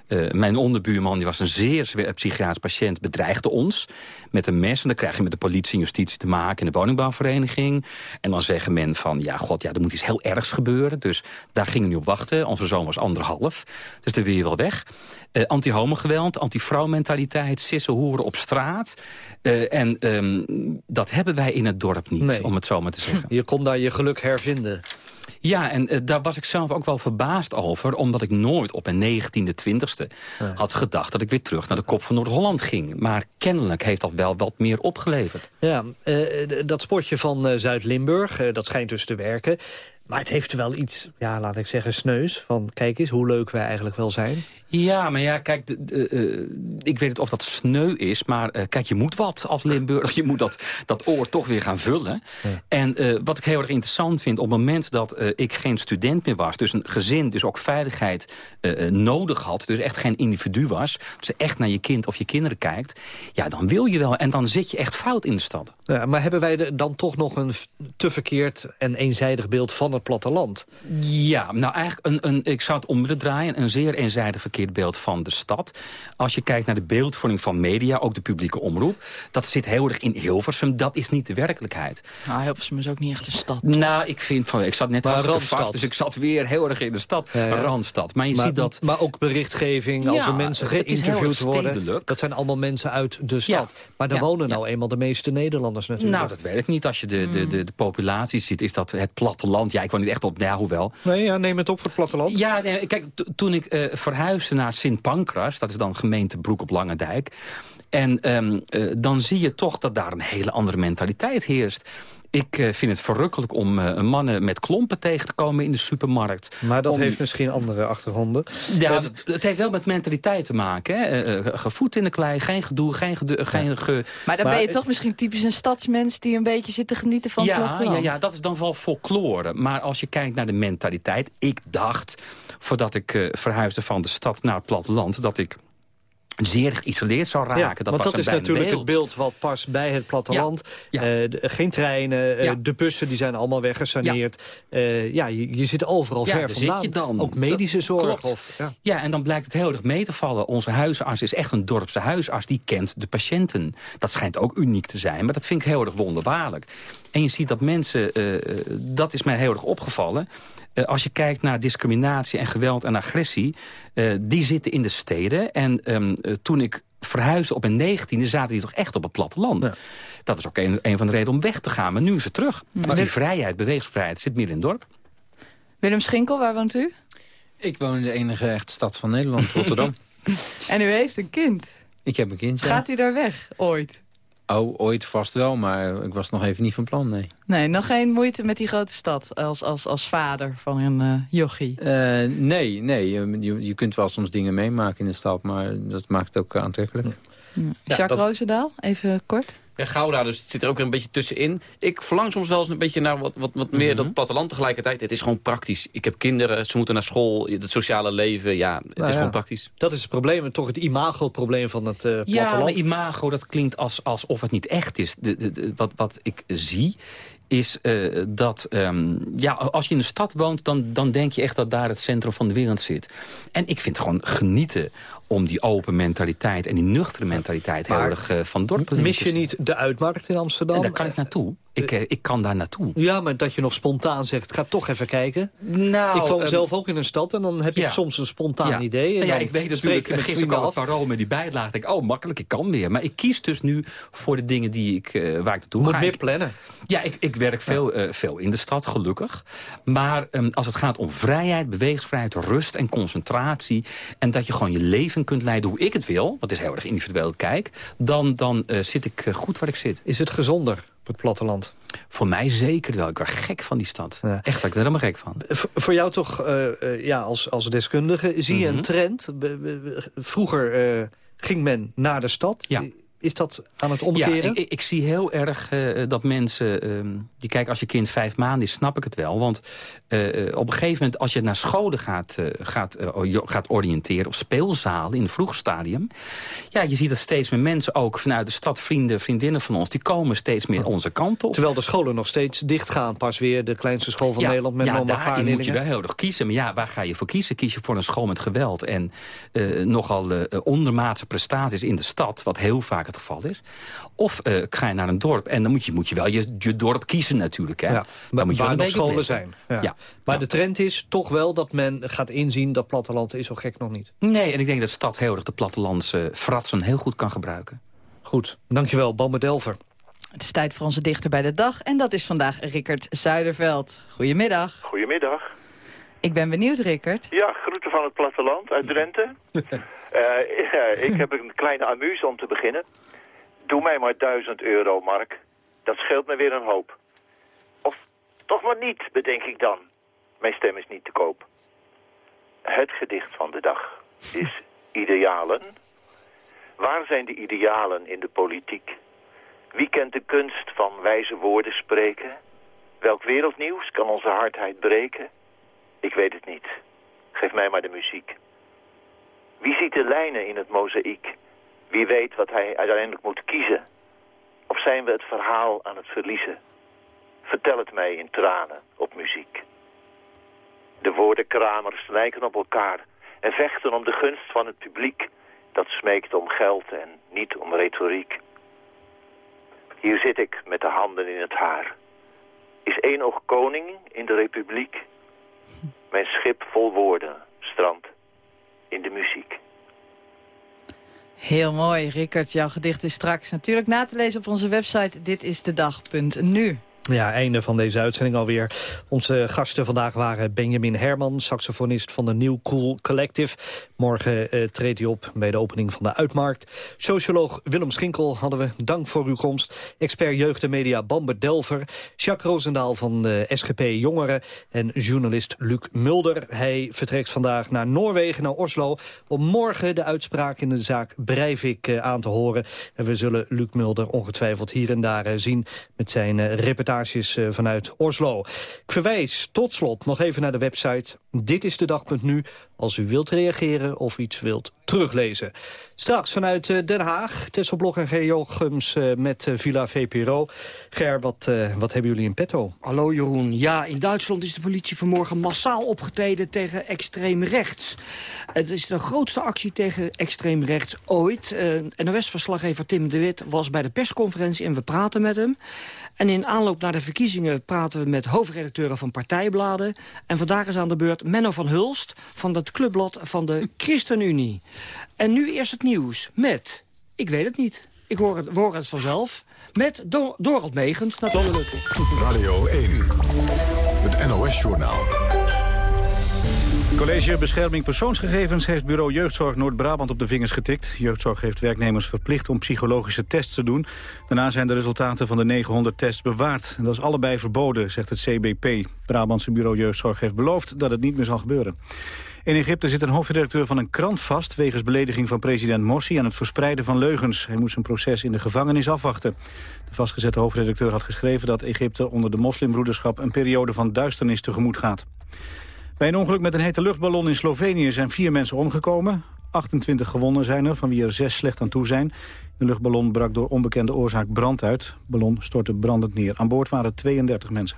Eh, mijn onderbuurman die was een zeer zwaar psychiatrisch patiënt, bedreigde ons met een mes. En dan krijg je met de politie en justitie te maken in de woningbouwvereniging. En dan zeggen men van, ja god, ja, er moet iets heel ergs gebeuren. Dus daar gingen we nu op wachten. Onze zoon was anderhalf, dus daar wil je wel weg. Eh, Anti-homogeweld, anti-vrouwmentaliteit, sissen, hoeren op straat. Eh, en ehm, dat hebben wij in het dorp niet, Nee. om het zo maar te zeggen. Je kon daar je geluk hervinden. Ja, en eh, daar was ik zelf ook wel verbaasd over... omdat ik nooit op mijn negentiende, twintigste had gedacht... dat ik weer terug naar de kop van Noord-Holland ging. Maar kennelijk heeft dat wel wat meer opgeleverd. Ja, eh, dat sportje van eh, Zuid-Limburg, dat schijnt dus te werken. Maar het heeft wel iets, ja, laat ik zeggen, sneus. Van kijk eens hoe leuk wij eigenlijk wel zijn. Ja, maar ja, kijk, de, de, eh, ik weet niet of dat sneu is... maar eh, kijk, je moet wat als Limburg. Je moet dat, dat oor toch weer gaan vullen. En eh, wat ik heel erg interessant vind... op het moment dat ik geen student meer was... dus een gezin dus ook veiligheid nodig had... dus echt geen individu was... dus echt naar je kind of je kinderen kijkt... ja, dan wil je wel. En dan zit je echt fout in de stad. Ja, maar hebben wij dan toch nog een te verkeerd en eenzijdig beeld van het platteland? Ja, nou eigenlijk, een, een, ik zou het om willen draaien. Een zeer eenzijdig verkeerd beeld van de stad. Als je kijkt naar de beeldvorming van media, ook de publieke omroep... dat zit heel erg in Hilversum. Dat is niet de werkelijkheid. Nou, Hilversum is ook niet echt een stad. Nou, ik vind van, ik zat net Maar hartstikke Randstad. vast, dus ik zat weer heel erg in de stad. Ja, ja. Randstad. Maar je maar, ziet dat... maar ook berichtgeving, als Ja, er mensen geïnterviewd worden. stedelijk. Dat zijn allemaal mensen uit de stad. Maar daar Ja, wonen ja. nou eenmaal de meeste Nederlanders natuurlijk. Nou, dat weet ik niet. Als je de, de, de, de populatie ziet, is dat het platteland. Ja, ik woon niet echt op, nou, ja, hoewel. Nee, ja, neem het op voor het platteland. Ja, nee, kijk, to- toen ik eh, verhuisde naar Sint Pancras... dat is dan gemeente Broek op Lange Dijk... en ehm, eh, dan zie je toch dat daar een hele andere mentaliteit heerst. Ik eh, vind het verrukkelijk om eh, mannen met klompen tegen te komen in de supermarkt. Maar dat Om- heeft misschien andere achtergronden. Ja, het, het heeft wel met mentaliteit te maken. Hè? Gevoed in de klei, geen gedoe, geen, gedoe, geen ge... Maar dan ben je toch misschien typisch een stadsmens... die een beetje zit te genieten van het ja, platteland. ja, ja, dat is dan wel folklore. Maar als je kijkt naar de mentaliteit... Ik dacht, voordat ik eh, verhuisde van de stad naar het platteland... dat ik zeer geïsoleerd zou raken. Ja, dat want was dat is natuurlijk beeld. het beeld wat past bij het platteland. Ja, Eh, geen treinen, eh, de bussen die zijn allemaal weggesaneerd. Ja, ja je, je zit overal Ja, ver vandaan. zit je dan. Ook medische zorg. Of, ja. Ja, en dan blijkt het heel erg mee te vallen. Onze huisarts is echt een dorpse huisarts. Die kent de patiënten. Dat schijnt ook uniek te zijn. Maar dat vind ik heel erg wonderbaarlijk. En je ziet dat mensen, eh, eh, dat is mij heel erg opgevallen... Eh, als je kijkt naar discriminatie en geweld en agressie... eh, die zitten in de steden. En ehm, eh, toen ik verhuisde op mijn negentiende... zaten die toch echt op het platteland. Dat is ook een, een van de redenen om weg te gaan. Maar nu is het terug. Dus die vrijheid, bewegingsvrijheid, zit meer in het dorp. Willem Schinkel, waar woont u? Ik woon in de enige echte stad van Nederland, Rotterdam. en u heeft een kind. Ik heb een kind, ja. Gaat u daar weg, ooit? Oh, ooit vast wel, maar ik was nog even niet van plan, nee. Nee, nog geen moeite met die grote stad als, als, als vader van een uh, jochie? Uh, nee, nee. Je, je kunt wel soms dingen meemaken in de stad, maar dat maakt het ook aantrekkelijk. Ja. Jacques dat... Roosendaal, even kort. Ja, Gouda, dus het zit er ook een beetje tussenin. Ik verlang soms wel eens een beetje naar wat, wat, wat meer dat platteland tegelijkertijd. Het is gewoon praktisch. Ik heb kinderen, ze moeten naar school, het sociale leven. Ja, het nou is gewoon praktisch. Dat is het probleem, toch het imago-probleem van het uh, platteland. Ja, maar imago, dat klinkt als, alsof het niet echt is. De, de, de, wat, wat ik zie is uh, dat um, ja, als je in de stad woont... Dan, dan denk je echt dat daar het centrum van de wereld zit. En ik vind gewoon genieten om die open mentaliteit en die nuchtere mentaliteit maar heel erg uh, van dorp Mis je niet de uitmarkt in Amsterdam? En daar kan ik naartoe. Ik, uh, ik kan daar naartoe. Ja, maar dat je nog spontaan zegt, ga toch even kijken. Nou, ik woon um, zelf ook in een stad en dan heb je ja. soms een spontaan ja. idee. En nou ja, ik weet natuurlijk, gisteren kwam parool met die bijlage. denk ik, oh makkelijk, ik kan weer. Maar ik kies dus nu voor de dingen die ik, uh, waar ik naartoe Moet ga. meer plannen. Ja, ik, ik werk veel, veel in de stad, gelukkig. Maar um, als het gaat om vrijheid, bewegingsvrijheid, rust en concentratie... en dat je gewoon je leven kunt leiden hoe ik het wil... wat is heel erg individueel kijk... dan, dan uh, zit ik uh, goed waar ik zit. Is het gezonder op het platteland? Voor mij zeker wel. Ik word gek van die stad. Ja. Echt, ik ben er helemaal gek van. V voor jou toch, uh, ja, als, als deskundige, zie je mm -hmm. een trend? Vroeger ging men naar de stad... Ja. Is dat aan het omkeren? Ja, ik, ik zie heel erg uh, dat mensen... Uh, die kijken, als je kind vijf maanden is, snap ik het wel. Want uh, op een gegeven moment, als je naar scholen gaat, gaat, gaat oriënteren... of speelzalen in het vroege stadium... ja, je ziet dat steeds meer mensen ook vanuit de stad... vrienden, vriendinnen van ons, die komen steeds meer onze kant op. Terwijl de scholen nog steeds dicht gaan. Pas weer de kleinste school van ja, Nederland met ja, nog een paar moet je wel heel erg kiezen. Maar ja, waar ga je voor kiezen? Kies je voor een school met geweld... en nogal ondermaatse prestaties in de stad... wat heel vaak het geval is. Of uh, ga je naar een dorp en dan moet je, moet je wel je, je dorp kiezen natuurlijk. Hè? Ja, dan moet je waar nog scholen zijn. Ja. ja. Maar ja. de trend is toch wel dat men gaat inzien dat platteland is zo gek nog niet. Nee, en ik denk dat de stad heel erg de plattelandse fratsen heel goed kan gebruiken. Goed, dankjewel, Bambe Delver. Het is tijd voor onze dichter bij de dag. En dat is vandaag Rickert Zuiderveld. Goedemiddag. Goedemiddag. Ik ben benieuwd, Rickert. Ja, groeten van het platteland uit Drenthe. uh, ik heb een kleine amuse om te beginnen. Doe mij maar duizend euro, Mark. Dat scheelt me weer een hoop. Of toch maar niet, bedenk ik dan. Mijn stem is niet te koop. Het gedicht van de dag is idealen. Waar zijn de idealen in de politiek? Wie kent de kunst van wijze woorden spreken? Welk wereldnieuws kan onze hardheid breken? Ik weet het niet. Geef mij maar de muziek. Wie ziet de lijnen in het mozaïek? Wie weet wat hij uiteindelijk moet kiezen? Of zijn we het verhaal aan het verliezen? Vertel het mij in tranen op muziek. De woordenkramers lijken op elkaar en vechten om de gunst van het publiek. Dat smeekt om geld en niet om retoriek. Hier zit ik met de handen in het haar. Is één oog koning in de republiek? Mijn schip vol woorden strandt in de muziek. Heel mooi, Rickert. Jouw gedicht is straks natuurlijk na te lezen op onze website ditistedag.nu. Ja, einde van deze uitzending alweer. Onze gasten vandaag waren Benjamin Herman, saxofonist van de New Cool Collective. Morgen uh, treedt hij op bij de opening van de Uitmarkt. Socioloog Willem Schinkel hadden we. Dank voor uw komst. Expert jeugd en media Bamber Delver. Jacques Roosendaal van de SGP Jongeren. En journalist Luc Mulder. Hij vertrekt vandaag naar Noorwegen, naar Oslo... om morgen de uitspraak in de zaak Breivik uh, aan te horen. En we zullen Luc Mulder ongetwijfeld hier en daar uh, zien... met zijn reportage vanuit Oslo. Ik verwijs tot slot nog even naar de website Dit is de dag.nu als u wilt reageren of iets wilt teruglezen. Straks vanuit Den Haag, Tesselblok en G. Jochems met Villa VPRO. Ger, wat, wat hebben jullie in petto? Hallo Jeroen. Ja, in Duitsland is de politie vanmorgen massaal opgetreden tegen extreem rechts. Het is de grootste actie tegen extreem rechts ooit. NOS-verslaggever Tim de Wit was bij de persconferentie en we praten met hem. En in aanloop naar de verkiezingen praten we met hoofdredacteuren van partijbladen. En vandaag is aan de beurt Menno van Hulst van het clubblad van de ChristenUnie. En nu eerst het nieuws met, ik weet het niet, ik hoor het, horen het vanzelf... met Do Dorald Megens natuurlijk. Radio 1, het NOS-journaal. College Bescherming Persoonsgegevens heeft bureau Jeugdzorg Noord-Brabant op de vingers getikt. Jeugdzorg heeft werknemers verplicht om psychologische tests te doen. Daarna zijn de resultaten van de 900 tests bewaard. En dat is allebei verboden, zegt het CBP. Brabantse bureau Jeugdzorg heeft beloofd dat het niet meer zal gebeuren. In Egypte zit een hoofdredacteur van een krant vast... wegens belediging van president Morsi en het verspreiden van leugens. Hij moest zijn proces in de gevangenis afwachten. De vastgezette hoofdredacteur had geschreven dat Egypte onder de moslimbroederschap... een periode van duisternis tegemoet gaat. Bij een ongeluk met een hete luchtballon in Slovenië zijn vier mensen omgekomen. 28 gewonden zijn er, van wie er zes slecht aan toe zijn. De luchtballon brak door onbekende oorzaak brand uit. De ballon stortte brandend neer. Aan boord waren 32 mensen.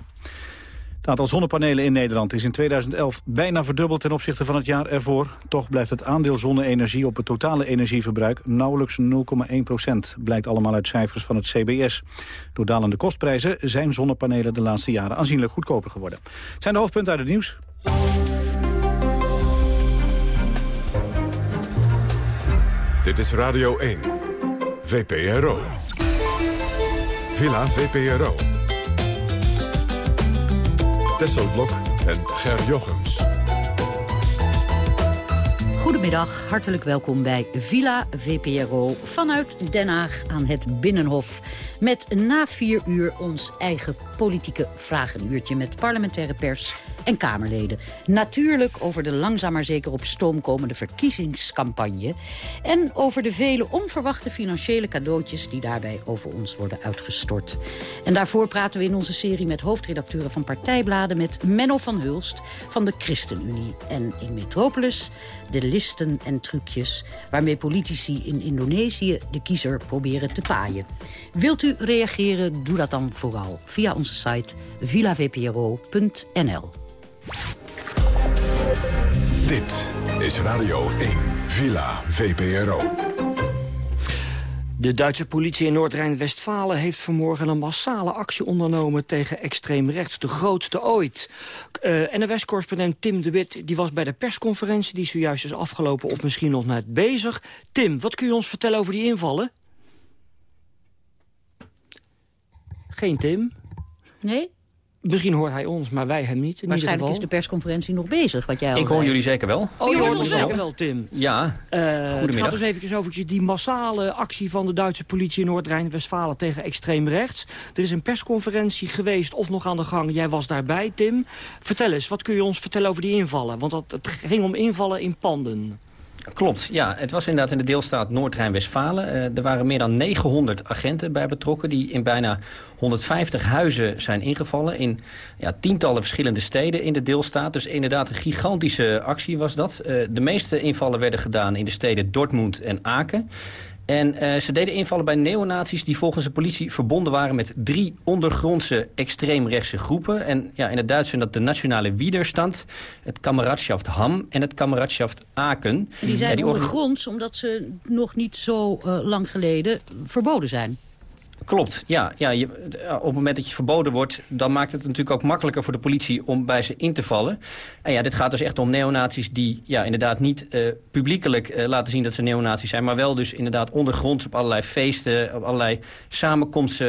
Het aantal zonnepanelen in Nederland is in 2011 bijna verdubbeld ten opzichte van het jaar ervoor. Toch blijft het aandeel zonne-energie op het totale energieverbruik nauwelijks 0,1 procent. Blijkt allemaal uit cijfers van het CBS. Door dalende kostprijzen zijn zonnepanelen de laatste jaren aanzienlijk goedkoper geworden. Het zijn de hoofdpunten uit het nieuws. Dit is Radio 1. VPRO. Villa VPRO. Tesselblok en Ger Jochems. Goedemiddag, hartelijk welkom bij Villa VPRO vanuit Den Haag aan het Binnenhof. Met na vier uur ons eigen politieke vragenuurtje met parlementaire pers en Kamerleden. Natuurlijk over de langzaam maar zeker op stoom komende verkiezingscampagne... en over de vele onverwachte financiële cadeautjes... die daarbij over ons worden uitgestort. En daarvoor praten we in onze serie met hoofdredacteuren van partijbladen... met Menno van Hulst van de ChristenUnie. En in Metropolis de listen en trucjes... waarmee politici in Indonesië de kiezer proberen te paaien. Wilt u reageren, doe dat dan vooral via onze site villavpro.nl. Dit is Radio 1, Villa VPRO. De Duitse politie in Noord-Rijn-Westfalen heeft vanmorgen een massale actie ondernomen tegen extreem rechts, de grootste ooit. Uh, NOS-correspondent Tim de Wit die was bij de persconferentie die zojuist is afgelopen of misschien nog net bezig. Tim, wat kun je ons vertellen over die invallen? Geen Tim? Nee? Misschien hoort hij ons, maar wij hem niet. In Waarschijnlijk is de persconferentie nog bezig, wat jij al Ik hoor zei. jullie zeker wel. Oh, je hoort ons zeker wel, Tim. Ja, Uh, het gaat goedemiddag. dus even over die massale actie van de Duitse politie in Noord-Rijn-Westfalen tegen extreem rechts. Er is een persconferentie geweest of nog aan de gang. Jij was daarbij, Tim. Vertel eens, wat kun je ons vertellen over die invallen? Want dat, het ging om invallen in panden. Klopt, ja. Het was inderdaad in de deelstaat Noord-Rijn-Westfalen. Eh, er waren meer dan 900 agenten bij betrokken... die in bijna 150 huizen zijn ingevallen... in ja, tientallen verschillende steden in de deelstaat. Dus inderdaad een gigantische actie was dat. Eh, de meeste invallen werden gedaan in de steden Dortmund en Aken. En eh, ze deden invallen bij neonazies die volgens de politie verbonden waren met drie ondergrondse extreemrechtse groepen. En ja, in het Duits zijn dat de Nationale Widerstand, het Kameradschaft Ham en het Kameradschaft Aken. En die zijn Ja, die orga- ondergronds omdat ze nog niet zo eh, lang geleden verboden zijn. Klopt, ja. ja je, eh, op het moment dat je verboden wordt... dan maakt het natuurlijk ook makkelijker voor de politie om bij ze in te vallen. En ja, dit gaat dus echt om neonazies die ja, inderdaad niet eh, publiekelijk eh, laten zien dat ze neonazies zijn... maar wel dus inderdaad ondergronds op allerlei feesten, op allerlei samenkomsten...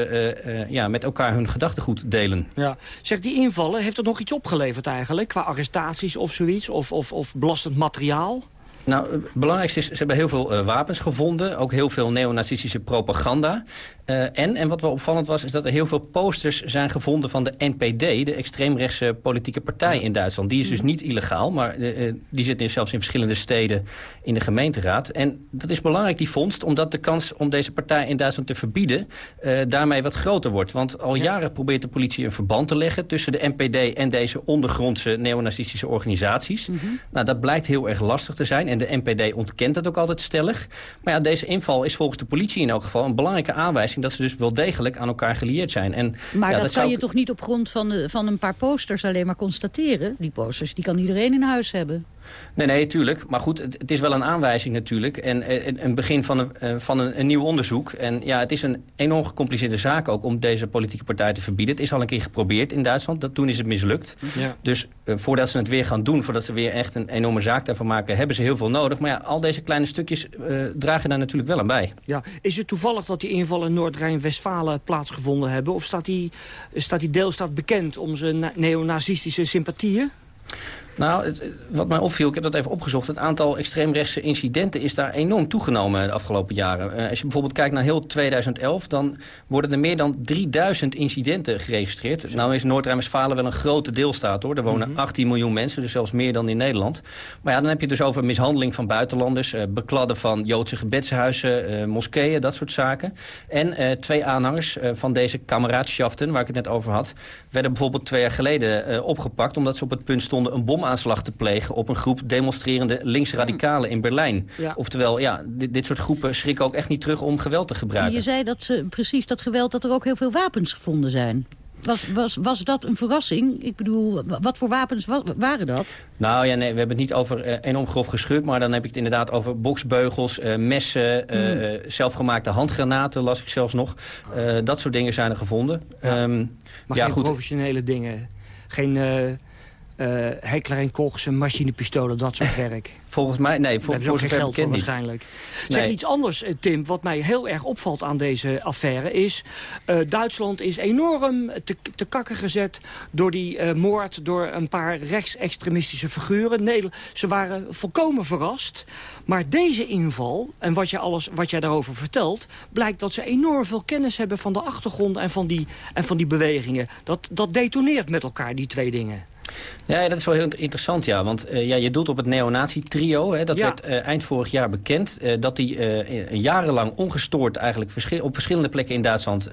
ja, met elkaar hun gedachtegoed delen. Ja. Zeg, die invallen, heeft het nog iets opgeleverd eigenlijk? Qua arrestaties of zoiets? Of, of, of belastend materiaal? Nou, het belangrijkste is, ze hebben heel veel wapens gevonden. Ook heel veel neonazistische propaganda. Eh, en, en wat wel opvallend was, is dat er heel veel posters zijn gevonden van de NPD... de extreemrechtse politieke partij in Duitsland. Die is dus niet illegaal, maar eh, eh, die zit zelfs in verschillende steden in de gemeenteraad. En dat is belangrijk, die vondst, omdat de kans om deze partij in Duitsland te verbieden... daarmee wat groter wordt. Want al jaren probeert de politie een verband te leggen... tussen de NPD en deze ondergrondse neonazistische organisaties. Nou, dat blijkt heel erg lastig te zijn. En de NPD ontkent dat ook altijd stellig. Maar ja, deze inval is volgens de politie in elk geval een belangrijke aanwijzing... dat ze dus wel degelijk aan elkaar gelieerd zijn. En, Maar ja, dat, kan je ik- toch niet op grond van, van een paar posters alleen maar constateren? Die posters die kan iedereen in huis hebben. Nee, nee, tuurlijk. Maar goed, het, het is wel een aanwijzing natuurlijk. En een, begin van, een, eh, van een, een nieuw onderzoek. En ja, het is een enorm gecompliceerde zaak ook om deze politieke partij te verbieden. Het is al een keer geprobeerd in Duitsland. Dat, toen is het mislukt. Ja. Dus eh, voordat ze het weer gaan doen, voordat ze weer echt een enorme zaak daarvan maken, hebben ze heel veel nodig. Maar ja, al deze kleine stukjes eh, dragen daar natuurlijk wel aan bij. Ja. Is het toevallig dat die invallen in Noord-Rijn-Westfalen plaatsgevonden hebben? Of staat die, staat die deelstaat bekend om zijn na- neonazistische sympathieën? Nou, het, wat mij opviel, ik heb dat even opgezocht... het aantal extreemrechtse incidenten is daar enorm toegenomen de afgelopen jaren. Uh, als je bijvoorbeeld kijkt naar heel 2011... dan worden er meer dan 3000 incidenten geregistreerd. Nou is Noord-Rijn-Westfalen wel een grote deelstaat, hoor. Er wonen mm -hmm. 18 miljoen mensen, dus zelfs meer dan in Nederland. Maar ja, dan heb je het dus over mishandeling van buitenlanders... Uh, bekladden van Joodse gebedshuizen, uh, moskeeën, dat soort zaken. En twee aanhangers van deze kameraadschachten, waar ik het net over had... werden bijvoorbeeld twee jaar geleden opgepakt... omdat ze op het punt stonden een bom aanslag te plegen op een groep demonstrerende linksradicalen in Berlijn. Ja. Oftewel, ja, dit, dit, soort groepen schrikken ook echt niet terug om geweld te gebruiken. Je zei dat ze precies dat geweld, dat er ook heel veel wapens gevonden zijn. Was, was, was dat een verrassing? Ik bedoel, wat voor wapens waren dat? Nou ja, nee, we hebben het niet over uh, enorm grof geschud... maar dan heb ik het inderdaad over boksbeugels, uh, messen... Uh, mm. zelfgemaakte handgranaten, las ik zelfs nog. dat soort dingen zijn er gevonden. Ja. Um, maar ja, geen goed. professionele dingen? Geen uh, Heckler en Kochs, machinepistolen, dat soort werk. Volgens mij, nee, voor, voor zover geld voor waarschijnlijk. Nee. Zeg iets anders, Tim, wat mij heel erg opvalt aan deze affaire is... Uh, Duitsland is enorm te, te kakken gezet door die uh, moord... door een paar rechtsextremistische figuren. Nee, ze waren volkomen verrast. Maar deze inval, en wat jij, alles, wat jij daarover vertelt... blijkt dat ze enorm veel kennis hebben van de achtergrond en van die, en van die bewegingen. Dat, dat detoneert met elkaar, die twee dingen. Ja, dat is wel heel interessant, ja. Want uh, ja, je doelt op het neonazi-trio. Dat ja. werd uh, eind vorig jaar bekend. Uh, dat die jarenlang ongestoord eigenlijk verschil op verschillende plekken in Duitsland...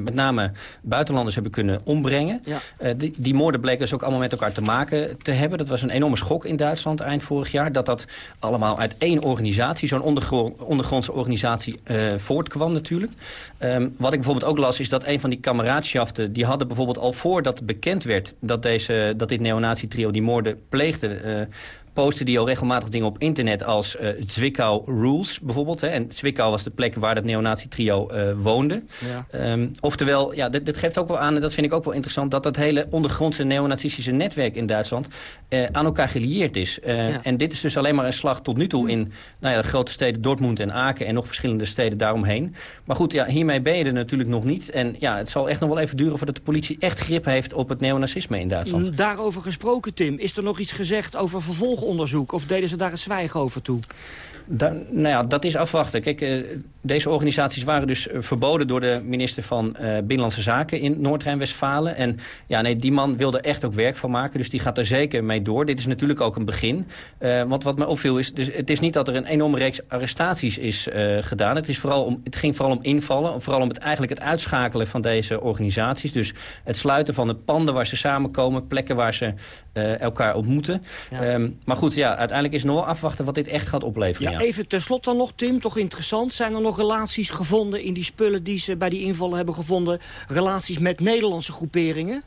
met name buitenlanders hebben kunnen ombrengen. Ja. Die, die, moorden bleken dus ook allemaal met elkaar te maken te hebben. Dat was een enorme schok in Duitsland eind vorig jaar. Dat dat allemaal uit één organisatie, zo'n ondergro ondergrondse organisatie, voortkwam natuurlijk. Um, wat ik bijvoorbeeld ook las, is dat een van die kameraadschachten... die hadden bijvoorbeeld al voordat bekend werd dat, deze, dat dit neonatietrio die moorden pleegde... Posten die al regelmatig dingen op internet als uh, Zwickau Rules bijvoorbeeld. Hè. En Zwickau was de plek waar dat neonatietrio uh, woonde. Ja. Um, oftewel, ja, dit, dit, geeft ook wel aan, en dat vind ik ook wel interessant... dat dat hele ondergrondse neonazistische netwerk in Duitsland uh, aan elkaar gelieerd is. Ja. En dit is dus alleen maar een slag tot nu toe in nou ja, de grote steden Dortmund en Aken... en nog verschillende steden daaromheen. Maar goed, ja, hiermee ben je er natuurlijk nog niet. En ja, het zal echt nog wel even duren voordat de politie echt grip heeft op het neonazisme in Duitsland. Daarover gesproken, Tim, is er nog iets gezegd over vervolg onderzoek? Of deden ze daar het zwijgen over toe? Da, nou ja, dat is afwachten. Kijk, uh, deze organisaties waren dus verboden door de minister van uh, Binnenlandse Zaken in Noord-Rijn-Westfalen. En ja, nee, die man wilde echt ook werk van maken, dus die gaat er zeker mee door. Dit is natuurlijk ook een begin. Uh, want wat me opviel is, dus het is niet dat er een enorme reeks arrestaties is gedaan. Het, is vooral om, het ging vooral om invallen, vooral om het, eigenlijk het uitschakelen van deze organisaties. Dus het sluiten van de panden waar ze samenkomen, plekken waar ze elkaar ontmoeten. Ja. Um, maar goed, ja, uiteindelijk is nog wel afwachten wat dit echt gaat opleveren. Ja, ja. Even tenslotte dan nog, Tim, toch interessant. Zijn er nog relaties gevonden in die spullen die ze bij die invallen hebben gevonden? Relaties met Nederlandse groeperingen?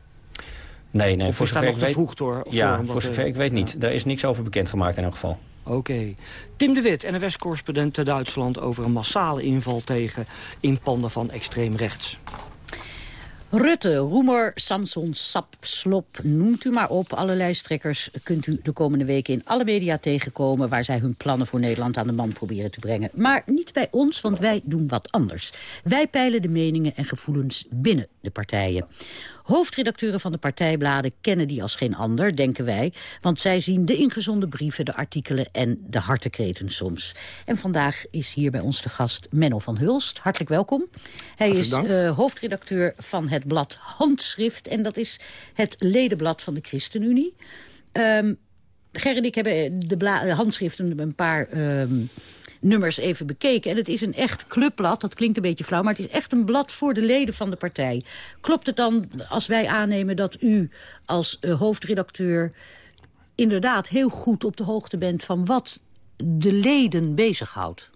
Nee, nee. Of voor zover ik weet, vroeg door? Ja, voor, voor zover ik weet niet. Ja. Daar is niks over bekendgemaakt in elk geval. Oké. Okay. Tim de Wit, NWS-correspondent te Duitsland... over een massale inval tegen inpanden van extreem rechts. Rutte, Roemer, Samson, Sap, Slop, noemt u maar op. Alle lijsttrekkers kunt u de komende weken in alle media tegenkomen... waar zij hun plannen voor Nederland aan de man proberen te brengen. Maar niet bij ons, want wij doen wat anders. Wij peilen de meningen en gevoelens binnen de partijen. Hoofdredacteuren van de partijbladen kennen die als geen ander, denken wij. Want zij zien de ingezonden brieven, de artikelen en de hartekreten soms. En vandaag is hier bij ons de gast Menno van Hulst. Hartelijk welkom. Hij is uh, hoofdredacteur van het blad Handschrift. En dat is het ledenblad van de ChristenUnie. Um, Ger en ik hebben de handschriften een paar... Um, nummers even bekeken. En het is een echt clubblad, dat klinkt een beetje flauw... maar het is echt een blad voor de leden van de partij. Klopt het dan als wij aannemen dat u als uh, hoofdredacteur... inderdaad heel goed op de hoogte bent van wat de leden bezighoudt?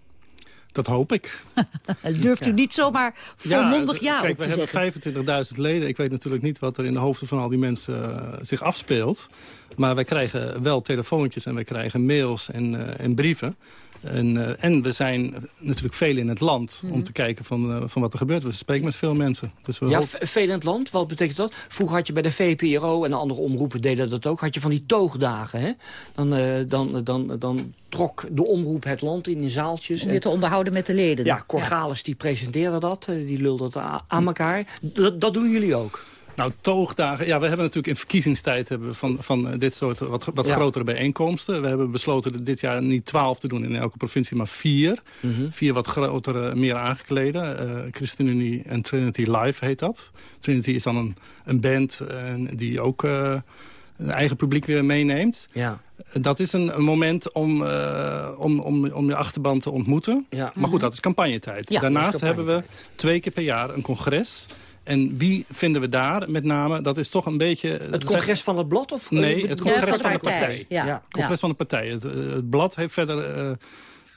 Dat hoop ik. Durft u niet zomaar volmondig ja, ja kijk, op te zeggen? we hebben 25.000 leden. Ik weet natuurlijk niet wat er in de hoofden van al die mensen uh, zich afspeelt. Maar wij krijgen wel telefoontjes en wij krijgen mails en, uh, en brieven. En, uh, en, we zijn natuurlijk veel in het land mm -hmm. om te kijken van, uh, van wat er gebeurt. We spreken met veel mensen. Dus we ja, veel in het land, wat betekent dat? Vroeger had je bij de VPRO en de andere omroepen deden dat ook. Had je van die toogdagen. Hè? Dan, uh, dan, dan, dan trok de omroep het land in, in zaaltjes. Om je te onderhouden met de leden. Ja, Corgalis ja. die presenteerde dat. Die lulde dat aan elkaar. Dat, dat doen jullie ook? Nou, toogdagen. Ja, we hebben natuurlijk in verkiezingstijd hebben we van, van dit soort wat, wat grotere bijeenkomsten. We hebben besloten dit jaar niet twaalf te doen in elke provincie, maar vier. Mhm. Vier wat grotere, meer aangeklede. Uh, ChristenUnie en Trinity Live heet dat. Trinity is dan een, een band uh, die ook... Uh, een eigen publiek weer meeneemt. Ja. Dat is een, een moment om, uh, om, om, om je achterban te ontmoeten. Ja. Maar goed, dat is campagnetijd. Ja, Daarnaast dat is campagnetijd. hebben we twee keer per jaar een congres. En wie vinden we daar met name? Dat is toch een beetje... Het congres van het blad? Of, Nee, het congres ja, van, de partij. Ja. Het congres van de partij. Het, het blad heeft verder... Uh,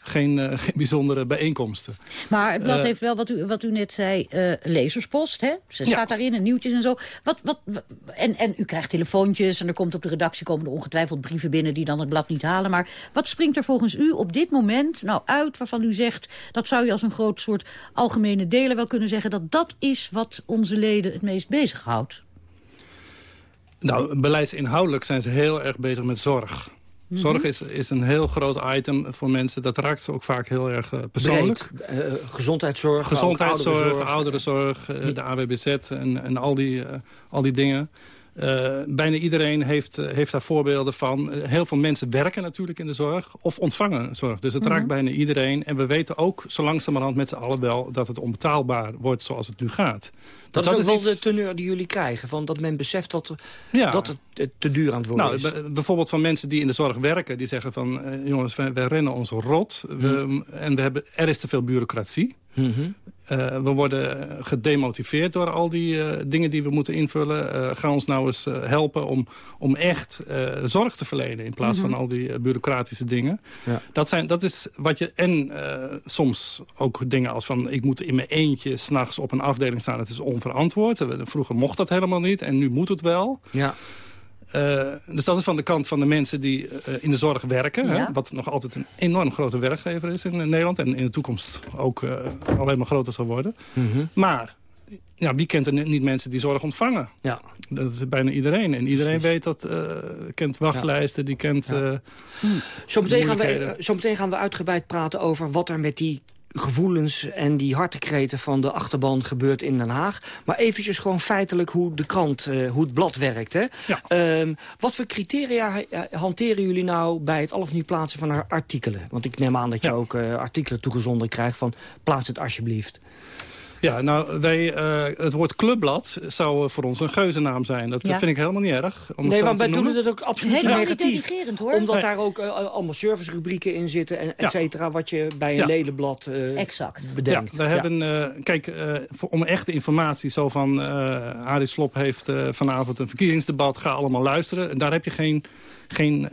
geen, uh, geen bijzondere bijeenkomsten. Maar het blad Uh, heeft wel, wat u, wat u net zei, uh, lezerspost. Hè? Ze staat daarin en nieuwtjes en zo. Wat, wat, wa- en, en u krijgt telefoontjes en er komt op de redactie komen er ongetwijfeld brieven binnen die dan het blad niet halen. Maar wat springt er volgens u op dit moment nou uit waarvan u zegt... dat zou je als een groot soort algemene delen wel kunnen zeggen... dat dat is wat onze leden het meest bezighoudt? Nou, beleidsinhoudelijk zijn ze heel erg bezig met zorg. Mhm. Zorg is, is een heel groot item voor mensen. Dat raakt ze ook vaak heel erg uh, persoonlijk. Breed. Uh, gezondheidszorg, Gezondheidszorg, ouderenzorg. ouderenzorg, uh, de AWBZ en, en al, die, al die dingen. Uh, bijna iedereen heeft, uh, heeft daar voorbeelden van. Uh, heel veel mensen werken natuurlijk in de zorg of ontvangen zorg. Dus het Mhm. raakt bijna iedereen. En we weten ook zo langzamerhand met z'n allen wel... dat het onbetaalbaar wordt zoals het nu gaat. Dat, dat is ook wel de teneur die jullie krijgen. Van dat men beseft dat, ja. dat het, te duur aan het worden nou, is. Bijvoorbeeld van mensen die in de zorg werken. Die zeggen van, jongens, wij, wij, rennen ons rot. We, Mhm. En we hebben, er is te veel bureaucratie. Mm -hmm. uh, we worden gedemotiveerd door al die uh, dingen die we moeten invullen. Uh, ga ons nou eens helpen om, om echt zorg te verlenen... in plaats Mhm. mm -hmm. van al die bureaucratische dingen. Ja. Dat, zijn, dat is wat je... En soms ook dingen als van... ik moet in mijn eentje s'nachts op een afdeling staan. Het is onverantwoord. Vroeger mocht dat helemaal niet en nu moet het wel. Ja. Uh, dus dat is van de kant van de mensen die uh, in de zorg werken. Ja. Hè, wat nog altijd een enorm grote werkgever is in, in Nederland. En in de toekomst ook uh, alleen maar groter zal worden. Mm -hmm. Maar ja, wie kent er niet mensen die zorg ontvangen? Ja. Dat is bijna iedereen. En iedereen Precies. weet dat, kent wachtlijsten, die kent ja. zometeen, gaan we, zometeen gaan we uitgebreid praten over wat er met die gevoelens en die hartekreten van de achterban gebeurt in Den Haag. Maar eventjes gewoon feitelijk hoe de krant, uh, hoe het blad werkt. Hè? Ja. Uh, wat voor criteria hanteren jullie nou bij het al of niet plaatsen van artikelen? Want ik neem aan dat je ja. ook uh, artikelen toegezonden krijgt van plaats het alsjeblieft. Ja, nou, wij, uh, het woord clubblad zou voor ons een geuzennaam zijn. Dat ja. vind ik helemaal niet erg. Om nee, maar wij doen het ook absoluut Helemaal negatief. Niet hoor. Omdat nee. daar ook uh, allemaal servicerubrieken in zitten, en, et cetera, wat je bij een ja. ledenblad uh, exact. bedenkt. Ja, we hebben, kijk, voor, om echte informatie, zo van Arie Slop heeft vanavond een verkiezingsdebat, ga allemaal luisteren. En daar heb je geen... geen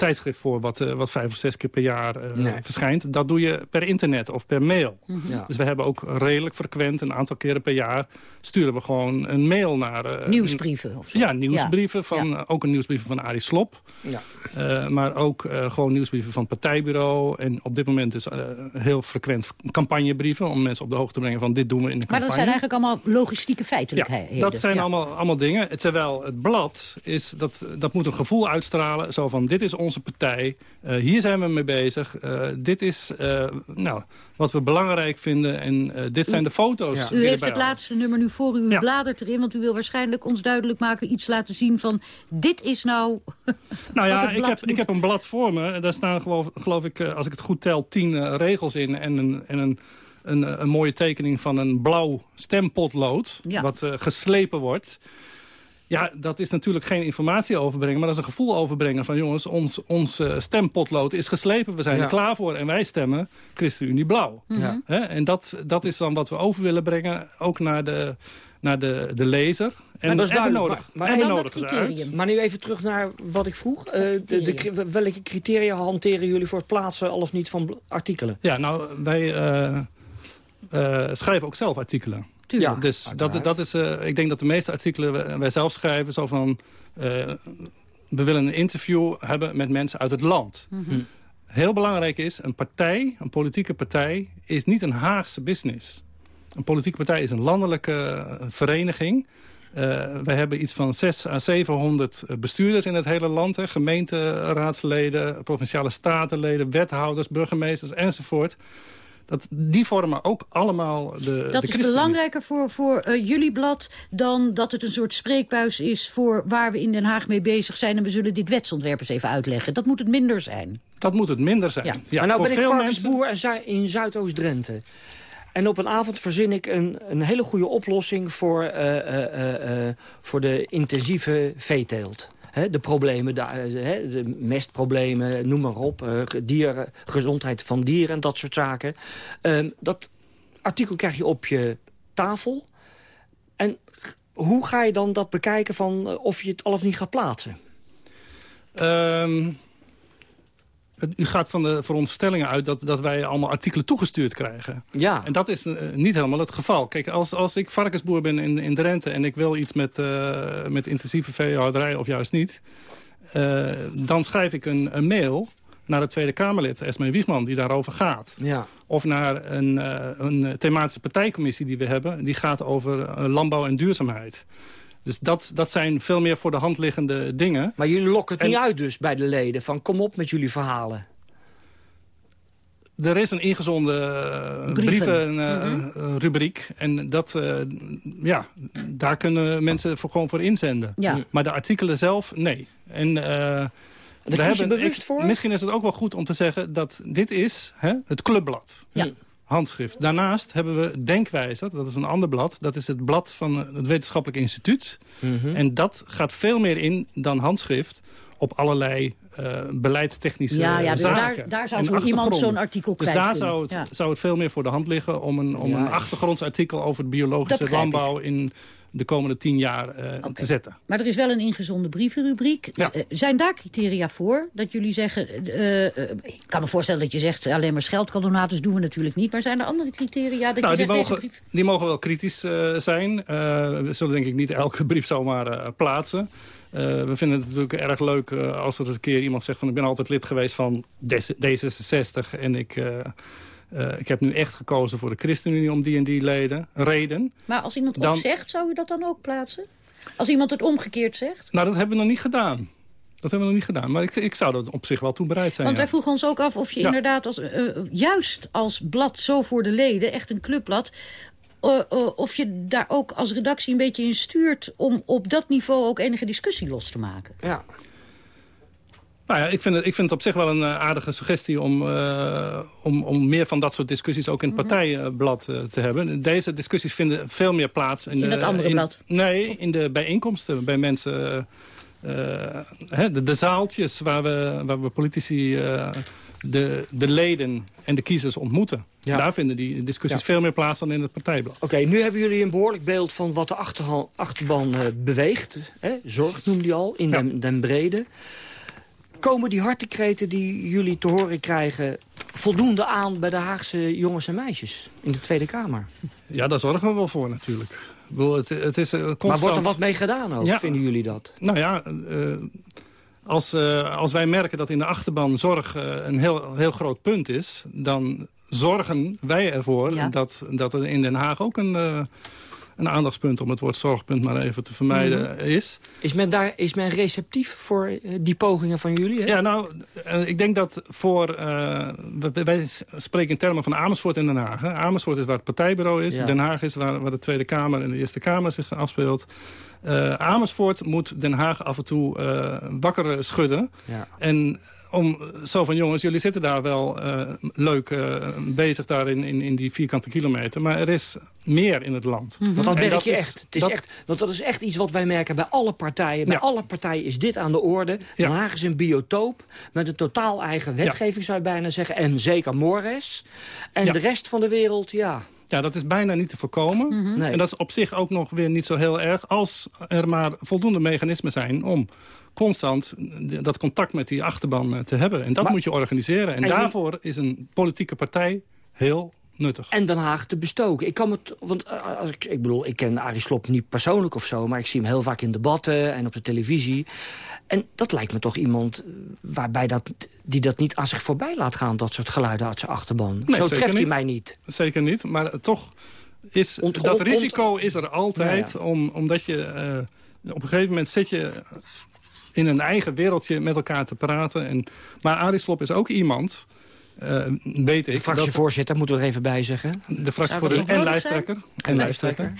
tijdschrift voor wat, uh, wat vijf of zes keer per jaar uh, nee. verschijnt. Dat doe je per internet of per mail. Mm -hmm. ja. Dus we hebben ook redelijk frequent, een aantal keren per jaar... sturen we gewoon een mail naar... Uh, nieuwsbrieven of zo. Ja, nieuwsbrieven. Ja. Van, ja. ook een nieuwsbrieven van Arie Slop. Ja. maar ook gewoon nieuwsbrieven van het partijbureau. En op dit moment dus heel frequent campagnebrieven... om mensen op de hoogte te brengen van dit doen we in de campagne. Maar dat zijn eigenlijk allemaal logistieke feitelijkheden. Ja, dat zijn allemaal, allemaal dingen. Terwijl het blad, is, dat, dat moet een gevoel uitstralen... zo van dit is ons onze partij. Uh, hier zijn we mee bezig. Uh, dit is uh, nou, wat we belangrijk vinden. En dit zijn de foto's. Ja. U heeft het laatste nummer nu voor u. U ja. bladert erin. Want u wil waarschijnlijk ons duidelijk maken. Iets laten zien van dit is nou... nou ja, ik heb, ik heb een blad voor me. Daar staan geloof, geloof ik, als ik het goed tel, tien regels in. En een... En een een, een, mooie tekening van een blauw stempotlood. Ja. Wat geslepen wordt. Ja, dat is natuurlijk geen informatie overbrengen... maar dat is een gevoel overbrengen van... jongens, ons, ons uh, stempotlood is geslepen, we zijn ja. er klaar voor... en wij stemmen ChristenUnie Blauw. Ja. He? En dat, dat is dan wat we over willen brengen, ook naar de, naar de, de lezer... En, maar dat is duidelijk. nodig, maar, maar, en nodig criterium. Maar nu even terug naar wat ik vroeg. Uh, de, de, welke criteria hanteren jullie voor het plaatsen al of niet van artikelen? Ja, nou, wij uh, uh, schrijven ook zelf artikelen. Ja, dus dat, dat is, uh, ik denk dat de meeste artikelen wij zelf schrijven... zo van, uh, we willen een interview hebben met mensen uit het land. Mm -hmm. Heel belangrijk is, een partij, een politieke partij... is niet een Haagse business. Een politieke partij is een landelijke vereniging... Uh, wij hebben iets van 6 à 700 bestuurders in het hele land. Hè, gemeenteraadsleden, provinciale statenleden, wethouders, burgemeesters enzovoort. Dat, die vormen ook allemaal de Dat de is belangrijker voor, voor eh, jullie blad dan dat het een soort spreekbuis is... voor waar we in Den Haag mee bezig zijn... en we zullen dit wetsontwerp eens even uitleggen. Dat moet het minder zijn. Dat moet het minder zijn. Ja. Ja, maar nou voor ben ik veel varkensboer en Zu- in Zuidoost-Drenthe. En op een avond verzin ik een, een hele goede oplossing... voor, eh, eh, eh, eh, voor de intensieve veeteelt. De problemen, de, eh, de mestproblemen, noem maar op. eh, dieren, gezondheid van dieren en dat soort zaken. Ehm, dat artikel krijg je op je tafel. En hoe ga je dan dat bekijken van eh, of je het al of niet gaat plaatsen? Ehm, u gaat van de veronderstellingen uit dat, dat wij allemaal artikelen toegestuurd krijgen. Ja. En dat is eh, niet helemaal het geval. Kijk, als, als ik varkensboer ben in, in Drenthe en ik wil iets met, eh, met intensieve veehouderij of juist niet... eh, dan schrijf ik een, een mail naar het Tweede Kamerlid, Esme Wiegman, die daarover gaat. Ja. Of naar een, een thematische partijcommissie die we hebben. Die gaat over landbouw en duurzaamheid. Dus dat, dat zijn veel meer voor de hand liggende dingen. Maar jullie lokken het En- niet uit dus bij de leden. Van kom op met jullie verhalen. Er is een ingezonde eh, Brieven. brievenrubriek. en dat, eh, ja, daar kunnen mensen voor, gewoon voor inzenden. Ja. Maar de artikelen zelf, nee. En, eh, we kies je bewust ik- voor? Misschien is het ook wel goed om te zeggen dat dit is hè, het clubblad. Ja. Handschrift. Daarnaast hebben we Denkwijzer, dat is een ander blad. Dat is het blad van het Wetenschappelijk Instituut. Mhm. En dat gaat veel meer in dan handschrift op allerlei eh, beleidstechnische Ja, ja, dus zaken. daar- daar zou zo iemand zo'n artikel Dus kwijt daar zou het, Ja. zou het veel meer voor de hand liggen om een, om Ja. een achtergrondsartikel over het biologische landbouw in de komende tien jaar eh, te zetten. Maar er is wel een ingezonden brievenrubriek. Ja. Eh, Zijn daar criteria voor? Dat jullie zeggen... eh, ik kan me voorstellen dat je zegt... alleen maar scheldkandonatus doen we natuurlijk niet. Maar zijn er andere criteria dat Nou, je die zegt... deze mogen, brief... die mogen wel kritisch zijn. We zullen denk ik niet elke brief zomaar plaatsen. We vinden het natuurlijk erg leuk als er eens een keer iemand zegt... van ik ben altijd lid geweest van D- D66 en ik... eh, ik heb nu echt gekozen voor de ChristenUnie om die en die leden, reden. Maar als iemand Dan- ook zegt, zou u dat dan ook plaatsen? Als iemand het omgekeerd zegt? Nou, dat hebben we nog niet gedaan. Dat hebben we nog niet gedaan. Maar ik, ik zou er op zich wel toe bereid zijn. Want ja. wij vroegen ons ook af of je Ja. inderdaad als, eh, eh, juist als blad zo voor de leden, echt een clubblad... of je daar ook als redactie een beetje in stuurt... om op dat niveau ook enige discussie los te maken. Ja. Nou ja, ik vind, het, ik vind het op zich wel een eh, aardige suggestie om, eh, om, om meer van dat soort discussies ook in het partijblad eh, te hebben. Deze discussies vinden veel meer plaats in, In de, dat andere blad? Nee, in de bijeenkomsten bij mensen. hè, de, de zaaltjes waar we, waar we politici eh, de, de leden en de kiezers ontmoeten. Ja. Daar vinden die discussies Ja. veel meer plaats dan in het partijblad. Oké, nu hebben jullie een behoorlijk beeld van wat de achterban eh, beweegt. Hè? Zorg noemde je al, in den, den brede. Komen die hartekreten die jullie te horen krijgen... voldoende aan bij de Haagse jongens en meisjes in de Tweede Kamer? Ja, daar zorgen we wel voor natuurlijk. Ik bedoel, het, het is eh, constant... Maar wordt er wat mee gedaan ook, Ja. vinden jullie dat? Nou ja, eh, als, eh, als wij merken dat in de achterban zorg een heel, heel groot punt is... dan zorgen wij ervoor Ja. dat, dat er in Den Haag ook een, eh, een aandachtspunt... om het woord zorgpunt maar even te vermijden Mhm. is. Is men, daar, is men receptief voor eh, die pogingen van jullie? Hè? Ja, nou, eh, ik denk dat voor... eh, wij- spreken in termen van Amersfoort en Den Haag. Hè. Amersfoort is waar het partijbureau is. Ja. Den Haag is waar, waar de Tweede Kamer en de Eerste Kamer zich afspeelt. Amersfoort moet Den Haag af en toe eh, wakker schudden. Ja. En om zo van, jongens, jullie zitten daar wel eh, leuk eh, bezig daar in, in, in die vierkante kilometer. Maar er is meer in het land. Want dat merk je is- echt. Het is dat- echt. Want dat is echt iets wat wij merken bij alle partijen. Bij Ja. alle partijen is dit aan de orde. Den Ja. Haag is een biotoop met een totaal eigen wetgeving, zou je bijna zeggen. En zeker Mores. En Ja. de rest van de wereld, ja. Ja, dat is bijna niet te voorkomen. Nee. En dat is op zich ook nog weer niet zo heel erg... als er maar voldoende mechanismen zijn om constant dat contact met die achterban eh, te hebben. En dat Maar- moet je organiseren. En, En je- daarvoor is een politieke partij heel nuttig. En Den Haag te bestoken. Ik kan het, want eh, als ik, ik bedoel, ik ken Arie Slob niet persoonlijk of zo, maar ik zie hem heel vaak in debatten en op de televisie. En dat lijkt me toch iemand eh, waarbij dat, die dat niet aan zich voorbij laat gaan, dat soort geluiden uit zijn achterban. Nee, zo treft hij mij niet. Zeker niet, maar eh, toch is Ont- dat risico is er altijd. Ja, Om, omdat je eh, op een gegeven moment zit je in een eigen wereldje met elkaar te praten. En, maar Arie Slob is ook iemand uh, weet ik... De fractievoorzitter, moeten we er even bij zeggen. De fractievoorzitter en lijsttrekker. En lijsttrekker.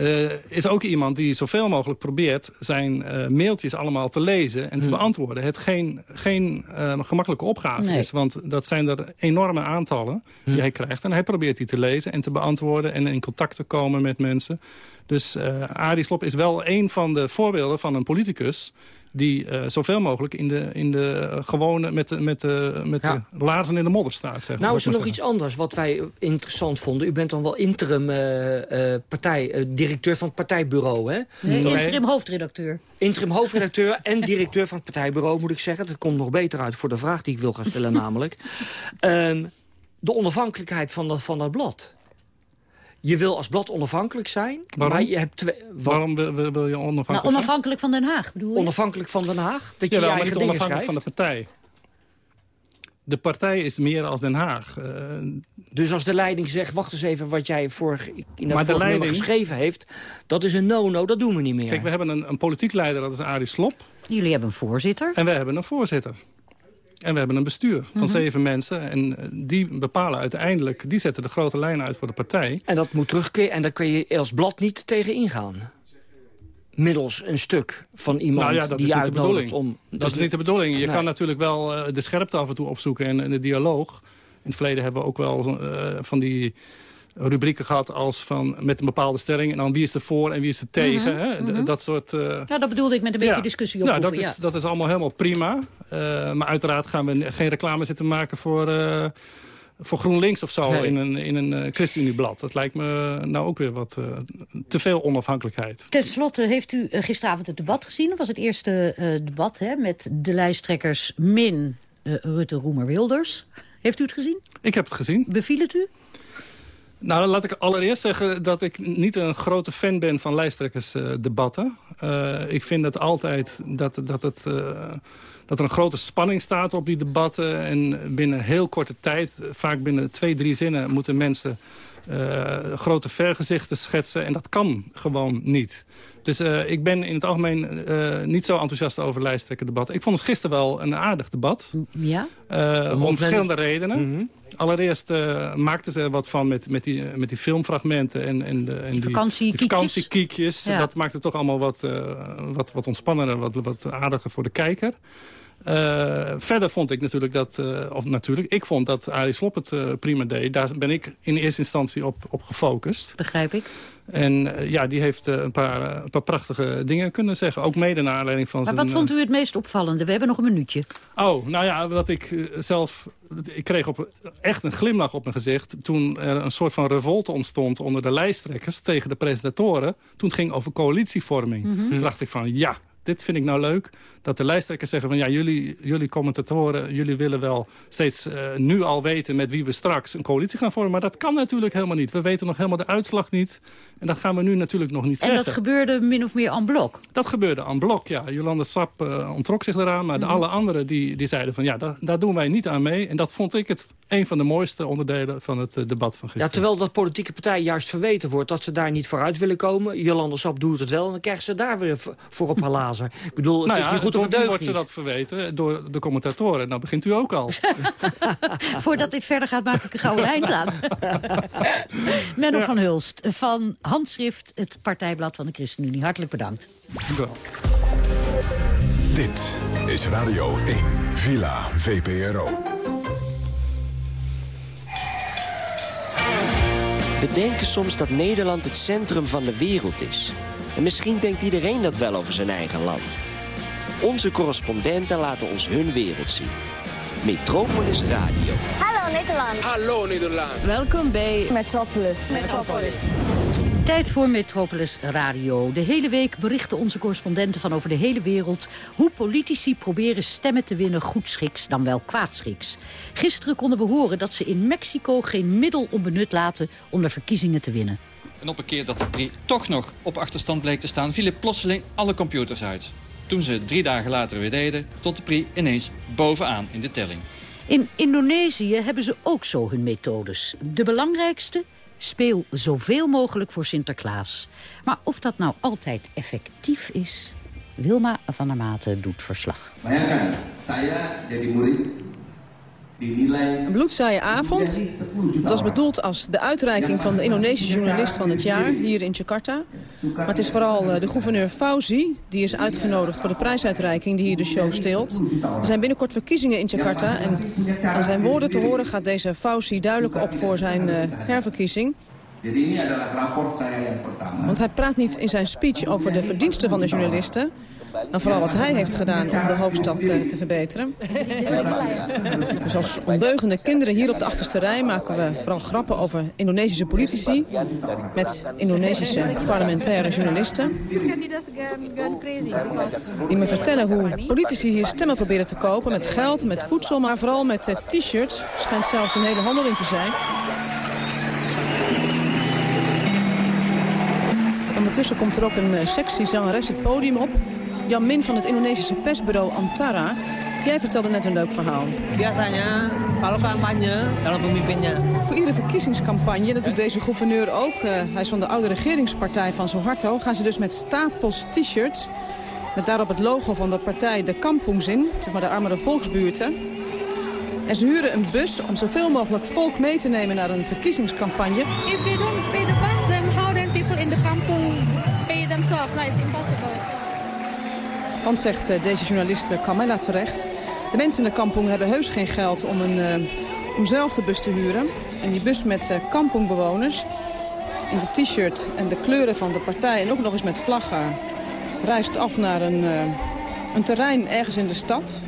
Uh, is ook iemand die zoveel mogelijk probeert zijn uh, mailtjes allemaal te lezen en te hmm. beantwoorden. Het geen, geen uh, gemakkelijke opgave is, want dat zijn er enorme aantallen die hmm. hij krijgt. En hij probeert die te lezen en te beantwoorden en in contact te komen met mensen. Dus uh, Arie Slop is wel een van de voorbeelden van een politicus die uh, zoveel mogelijk in de, in de uh, gewone, met, de, met, de, met de laarzen in de modder staat. Zeg, nou is er nog iets anders wat wij interessant vonden. U bent dan wel interim uh, partij, directeur van het partijbureau, hè? Nee, interim hoofdredacteur. Interim hoofdredacteur en directeur van het partijbureau, moet ik zeggen. Dat komt nog beter uit voor de vraag die ik wil gaan stellen, namelijk. Um, de onafhankelijkheid van dat, van dat blad je wil als blad onafhankelijk zijn. Waarom? Maar je hebt twee, Waarom wil, wil, je onafhankelijk nou, Onafhankelijk van Den Haag, bedoel je? Onafhankelijk van Den Haag? Dat je ja, maar niet onafhankelijk van de partij. De partij is meer als Den Haag. Uh, dus als de leiding zegt, wacht eens even wat jij vorig, in dat vorige leiding... geschreven heeft... dat is een no-no, dat doen we niet meer. Kijk, we hebben een, een politiek leider, dat is Arie Slop. Jullie hebben een voorzitter. En wij hebben een voorzitter. En we hebben een bestuur van mhm. zeven mensen. En eh, die bepalen uiteindelijk, die zetten de grote lijnen uit voor de partij. En dat moet terugkeren en daar kun je als blad niet tegen ingaan middels een stuk van iemand nou ja, die uitnodigt om... Dat is niet de bedoeling. Je kan natuurlijk wel uh, de scherpte af en toe opzoeken en, en, de dialoog. In het verleden hebben we ook wel uh, van die rubrieken gehad als van met een bepaalde stelling... en dan wie is er voor en wie is er tegen. Mhm, hè? Mhm. Dat soort... Uh... Ja, dat bedoelde ik met een beetje discussie op. Ja, dat is, dat is allemaal helemaal prima. Uh, maar uiteraard gaan we geen reclame zitten maken voor... Uh, voor GroenLinks of zo in een, in een ChristenUnie-blad. Dat lijkt me nou ook weer wat te veel onafhankelijkheid. Ten slotte heeft u gisteravond het debat gezien. Dat was het eerste debat hè, met de lijsttrekkers Min, Rutte, Roemer, Wilders. Heeft u het gezien? Ik heb het gezien. Beviel het u? Nou, laat ik allereerst zeggen dat ik niet een grote fan ben van lijsttrekkersdebatten. Uh, ik vind het altijd dat, dat, het, uh, dat er een grote spanning staat op die debatten. En binnen heel korte tijd, vaak binnen twee, drie zinnen... moeten mensen grote vergezichten schetsen. En dat kan gewoon niet. Dus uh, ik ben in het algemeen uh, niet zo enthousiast over lijsttrekkerdebatten. Ik vond het gisteren wel een aardig debat. Ja? om verschillende redenen. Mm -hmm. Allereerst maakten ze er wat van met, met, die, met die filmfragmenten en, en, de, en die, vakantiekiekjes. Die vakantiekiekjes. Ja. Dat maakte het toch allemaal wat, wat, wat ontspannender, wat, wat aardiger voor de kijker. Uh, verder vond ik natuurlijk dat, uh, of natuurlijk, ik vond dat Arie Slop het uh, prima deed. Daar ben ik in eerste instantie op, op gefocust. Begrijp ik. En ja, die heeft een paar, een, paar, prachtige dingen kunnen zeggen. Ook mede naar aanleiding van maar zijn... wat vond u het meest opvallende? We hebben nog een minuutje. Oh, nou ja, wat ik zelf... Ik kreeg op, echt een glimlach op mijn gezicht... toen er een soort van revolte ontstond onder de lijsttrekkers... tegen de presentatoren. Toen het ging over coalitievorming. Mm -hmm. Toen dacht ik van, ja, dit vind ik nou leuk. Dat de lijsttrekkers zeggen van ja, jullie, jullie commentatoren... jullie willen wel steeds uh, nu al weten met wie we straks een coalitie gaan vormen. Maar dat kan natuurlijk helemaal niet. We weten nog helemaal de uitslag niet. En dat gaan we nu natuurlijk nog niet en zeggen. En dat gebeurde min of meer aan blok? Dat gebeurde aan blok, ja. Jolanda Sap uh, ontrok zich eraan. Maar de, mhm. alle anderen die, die zeiden van ja, daar, daar, doen wij niet aan mee. En dat vond ik het een van de mooiste onderdelen van het uh, debat van gisteren. Ja, terwijl dat politieke partij juist verweten wordt dat ze daar niet vooruit willen komen. Jolanda Sap doet het wel en dan krijgen ze daar weer voor op haar Ik bedoel, het nou is niet goed of het wordt ze dat verweten door de commentatoren. Nou begint u ook al. Voordat dit verder gaat, maak ik een gouden eind aan. Menno van Hulst van Handschrift, het partijblad van de ChristenUnie. Hartelijk bedankt. Dank u wel. Dit is Radio 1, Villa VPRO. We denken soms dat Nederland het centrum van de wereld is. En misschien denkt iedereen dat wel over zijn eigen land. Onze correspondenten laten ons hun wereld zien. Metropolis Radio. Hallo Nederland. Hallo Nederland. Welkom bij Metropolis. Metropolis. Tijd voor Metropolis Radio. De hele week berichten onze correspondenten van over de hele wereld... hoe politici proberen stemmen te winnen goedschiks dan wel kwaadschiks. Gisteren konden we horen dat ze in Mexico geen middel onbenut laten... om de verkiezingen te winnen. En op een keer dat de PRI toch nog op achterstand bleek te staan... vielen plotseling alle computers uit. Toen ze drie dagen later weer deden, stond de PRI ineens bovenaan in de telling. In Indonesië hebben ze ook zo hun methodes. De belangrijkste? Speel zoveel mogelijk voor Sinterklaas. Maar of dat nou altijd effectief is... Wilma van der Maten doet verslag. Bayangkan, saya jadi murid Een bloedzaaie avond. Het was bedoeld als de uitreiking van de Indonesische journalist van het jaar hier in Jakarta. Maar het is vooral eh, de gouverneur Fauzi die is uitgenodigd voor de prijsuitreiking die hier de show steelt. Er zijn binnenkort verkiezingen in Jakarta en aan zijn woorden te horen gaat deze Fauzi duidelijk op voor zijn uh, herverkiezing. Want hij praat niet in zijn speech over de verdiensten van de journalisten... maar vooral wat hij heeft gedaan om de hoofdstad uh, te verbeteren. Dus als ondeugende kinderen hier op de achterste rij... maken we vooral grappen over Indonesische politici... met Indonesische parlementaire journalisten... die me vertellen hoe politici hier stemmen proberen te kopen... met geld, met voedsel, maar vooral met uh, t-shirts. schijnt zelfs een hele handel in te zijn... Ondertussen komt er ook een uh, sexy zangeres het podium op. Jan Min van het Indonesische persbureau Antara. Jij vertelde net een leuk verhaal. Biasanya, kalau campagne, kalau pemimpinnya. Voor iedere verkiezingscampagne, dat doet deze gouverneur ook. Uh, hij is van de oude regeringspartij van Suharto. Gaan ze dus met stapels t-shirts. Met daarop het logo van de partij de Kampungs in. Zeg maar de armere volksbuurten. En ze huren een bus om zoveel mogelijk volk mee te nemen naar een verkiezingscampagne. If they don't pay the bus, then how then people in the kampung pay themselves? No, it's impossible. Want zegt uh, deze journalist uh, Camilla terecht... de mensen in de kampong hebben heus geen geld om, een, uh, om zelf de bus te huren. En die bus met kampongbewoners in de t-shirt en de kleuren van de partij... en ook nog eens met vlaggen reist af naar een, een terrein ergens in de stad...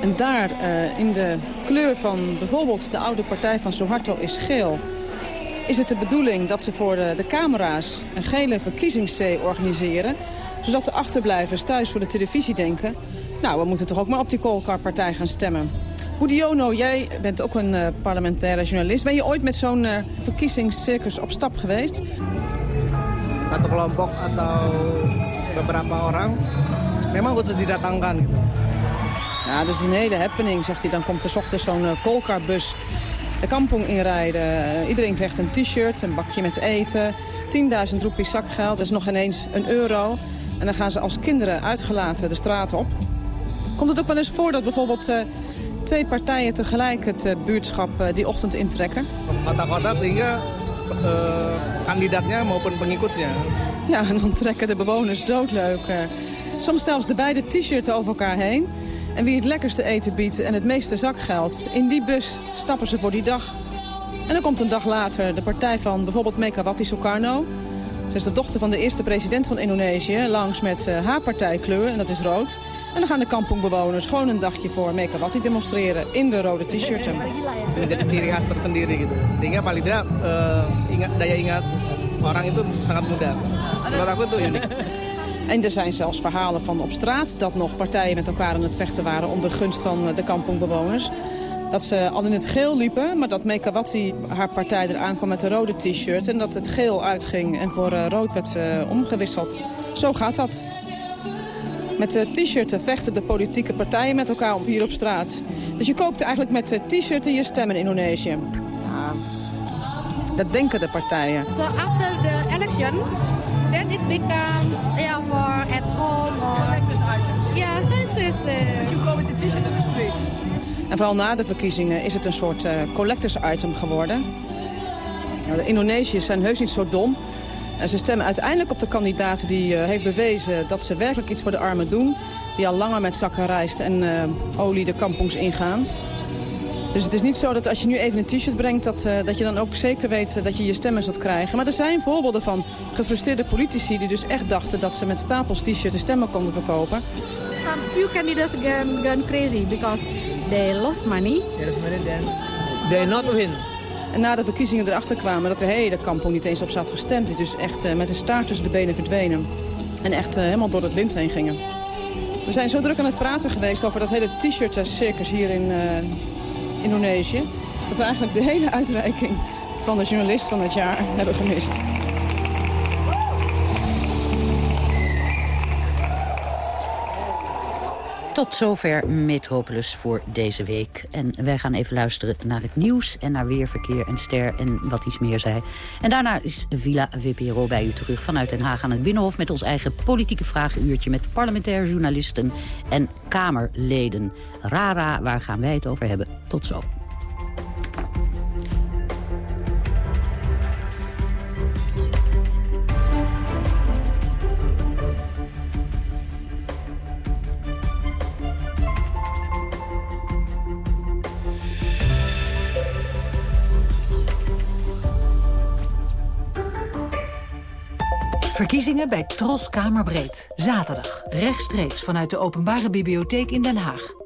En daar uh, in de kleur van bijvoorbeeld de oude partij van Suharto is geel... is het de bedoeling dat ze voor de, de camera's een gele verkiezingszee organiseren... zodat de achterblijvers thuis voor de televisie denken... nou, we moeten toch ook maar op die Kolkar-partij gaan stemmen. Budiono, jij bent ook een uh, parlementaire journalist. Ben je ooit met zo'n uh, verkiezingscircus op stap geweest? Atau kelompok atau beberapa orang memang butuh didatangkan gitu. Ja, dat is een hele happening, zegt hij. Dan komt er s ochtends zo'n uh, koolkarbus de kampong inrijden. Iedereen krijgt een t-shirt, een bakje met eten. 10.000 roepies zakgeld, dat is nog ineens een euro. En dan gaan ze als kinderen uitgelaten de straat op. Komt het ook wel eens voor dat bijvoorbeeld uh, twee partijen tegelijk het buurtschap die ochtend intrekken? Kota-kota sehingga kandidaatnya maupun pengikutnya. Ja, en dan trekken de bewoners doodleuk. soms zelfs de beide t-shirts over elkaar heen. En wie het lekkerste eten biedt en het meeste zakgeld... in die bus stappen ze voor die dag. En dan komt een dag later de partij van bijvoorbeeld Megawati Sukarno. Ze is de dochter van de eerste president van Indonesië... langs met uh, haar partijkleur, en dat is rood. En dan gaan de kampongbewoners gewoon een dagje voor Megawati demonstreren... in de rode t-shirten. Menjadi ciri khas tersendiri gitu. Sehingga paling tidak uh, ingat, daya ingat orang itu sangat mudah. Menurut aku itu unik. En er zijn zelfs verhalen van op straat dat nog partijen met elkaar aan het vechten waren om de gunst van de kampongbewoners. Dat ze al in het geel liepen, maar dat Mekawati haar partij eraan kwam met een rode t-shirt. En dat het geel uitging en voor uh, rood werd uh, omgewisseld. Zo gaat dat. Met de t-shirten vechten de politieke partijen met elkaar hier op straat. Dus je koopt eigenlijk met de t-shirten je stem in Indonesië. Ja, dat denken de partijen. So after the election, then it becomes yeah, for at home or collectors items. Yeah, so it's, uh... you go with the t-shirt on the street. En vooral na de verkiezingen is het een soort uh, collectors item geworden. Nou, de Indonesiërs zijn heus niet zo dom. En ze stemmen uiteindelijk op de kandidaat die uh, heeft bewezen dat ze werkelijk iets voor de armen doen. Die al langer met zakken rijst en uh, olie de kampongs ingaan. Dus het is niet zo dat als je nu even een t-shirt brengt... Dat, dat je dan ook zeker weet dat je je stemmen zult krijgen. Maar er zijn voorbeelden van gefrustreerde politici... die dus echt dachten dat ze met stapels t-shirts stemmen konden verkopen. Some few candidates gone crazy because they lost money. They not win. En na de verkiezingen erachter kwamen dat de hele kampong niet eens op had gestemd. Die dus echt uh, met een staart tussen de benen verdwenen. En echt uh, helemaal door het lint heen gingen. We zijn zo druk aan het praten geweest over dat hele t-shirt-circus hier in... Indonesië. Dat we eigenlijk de hele uitreiking van de journalist van het jaar hebben gemist. Tot zover Metropolis voor deze week. En wij gaan even luisteren naar het nieuws en naar weerverkeer en ster en wat iets meer zei. En daarna is Villa VPRO bij u terug vanuit Den Haag aan het Binnenhof... met ons eigen politieke vragenuurtje met parlementaire journalisten en Kamerleden. Rara, waar gaan wij het over hebben? Tot zo. Verkiezingen bij Tros Kamerbreed. Zaterdag, rechtstreeks vanuit de Openbare Bibliotheek in Den Haag.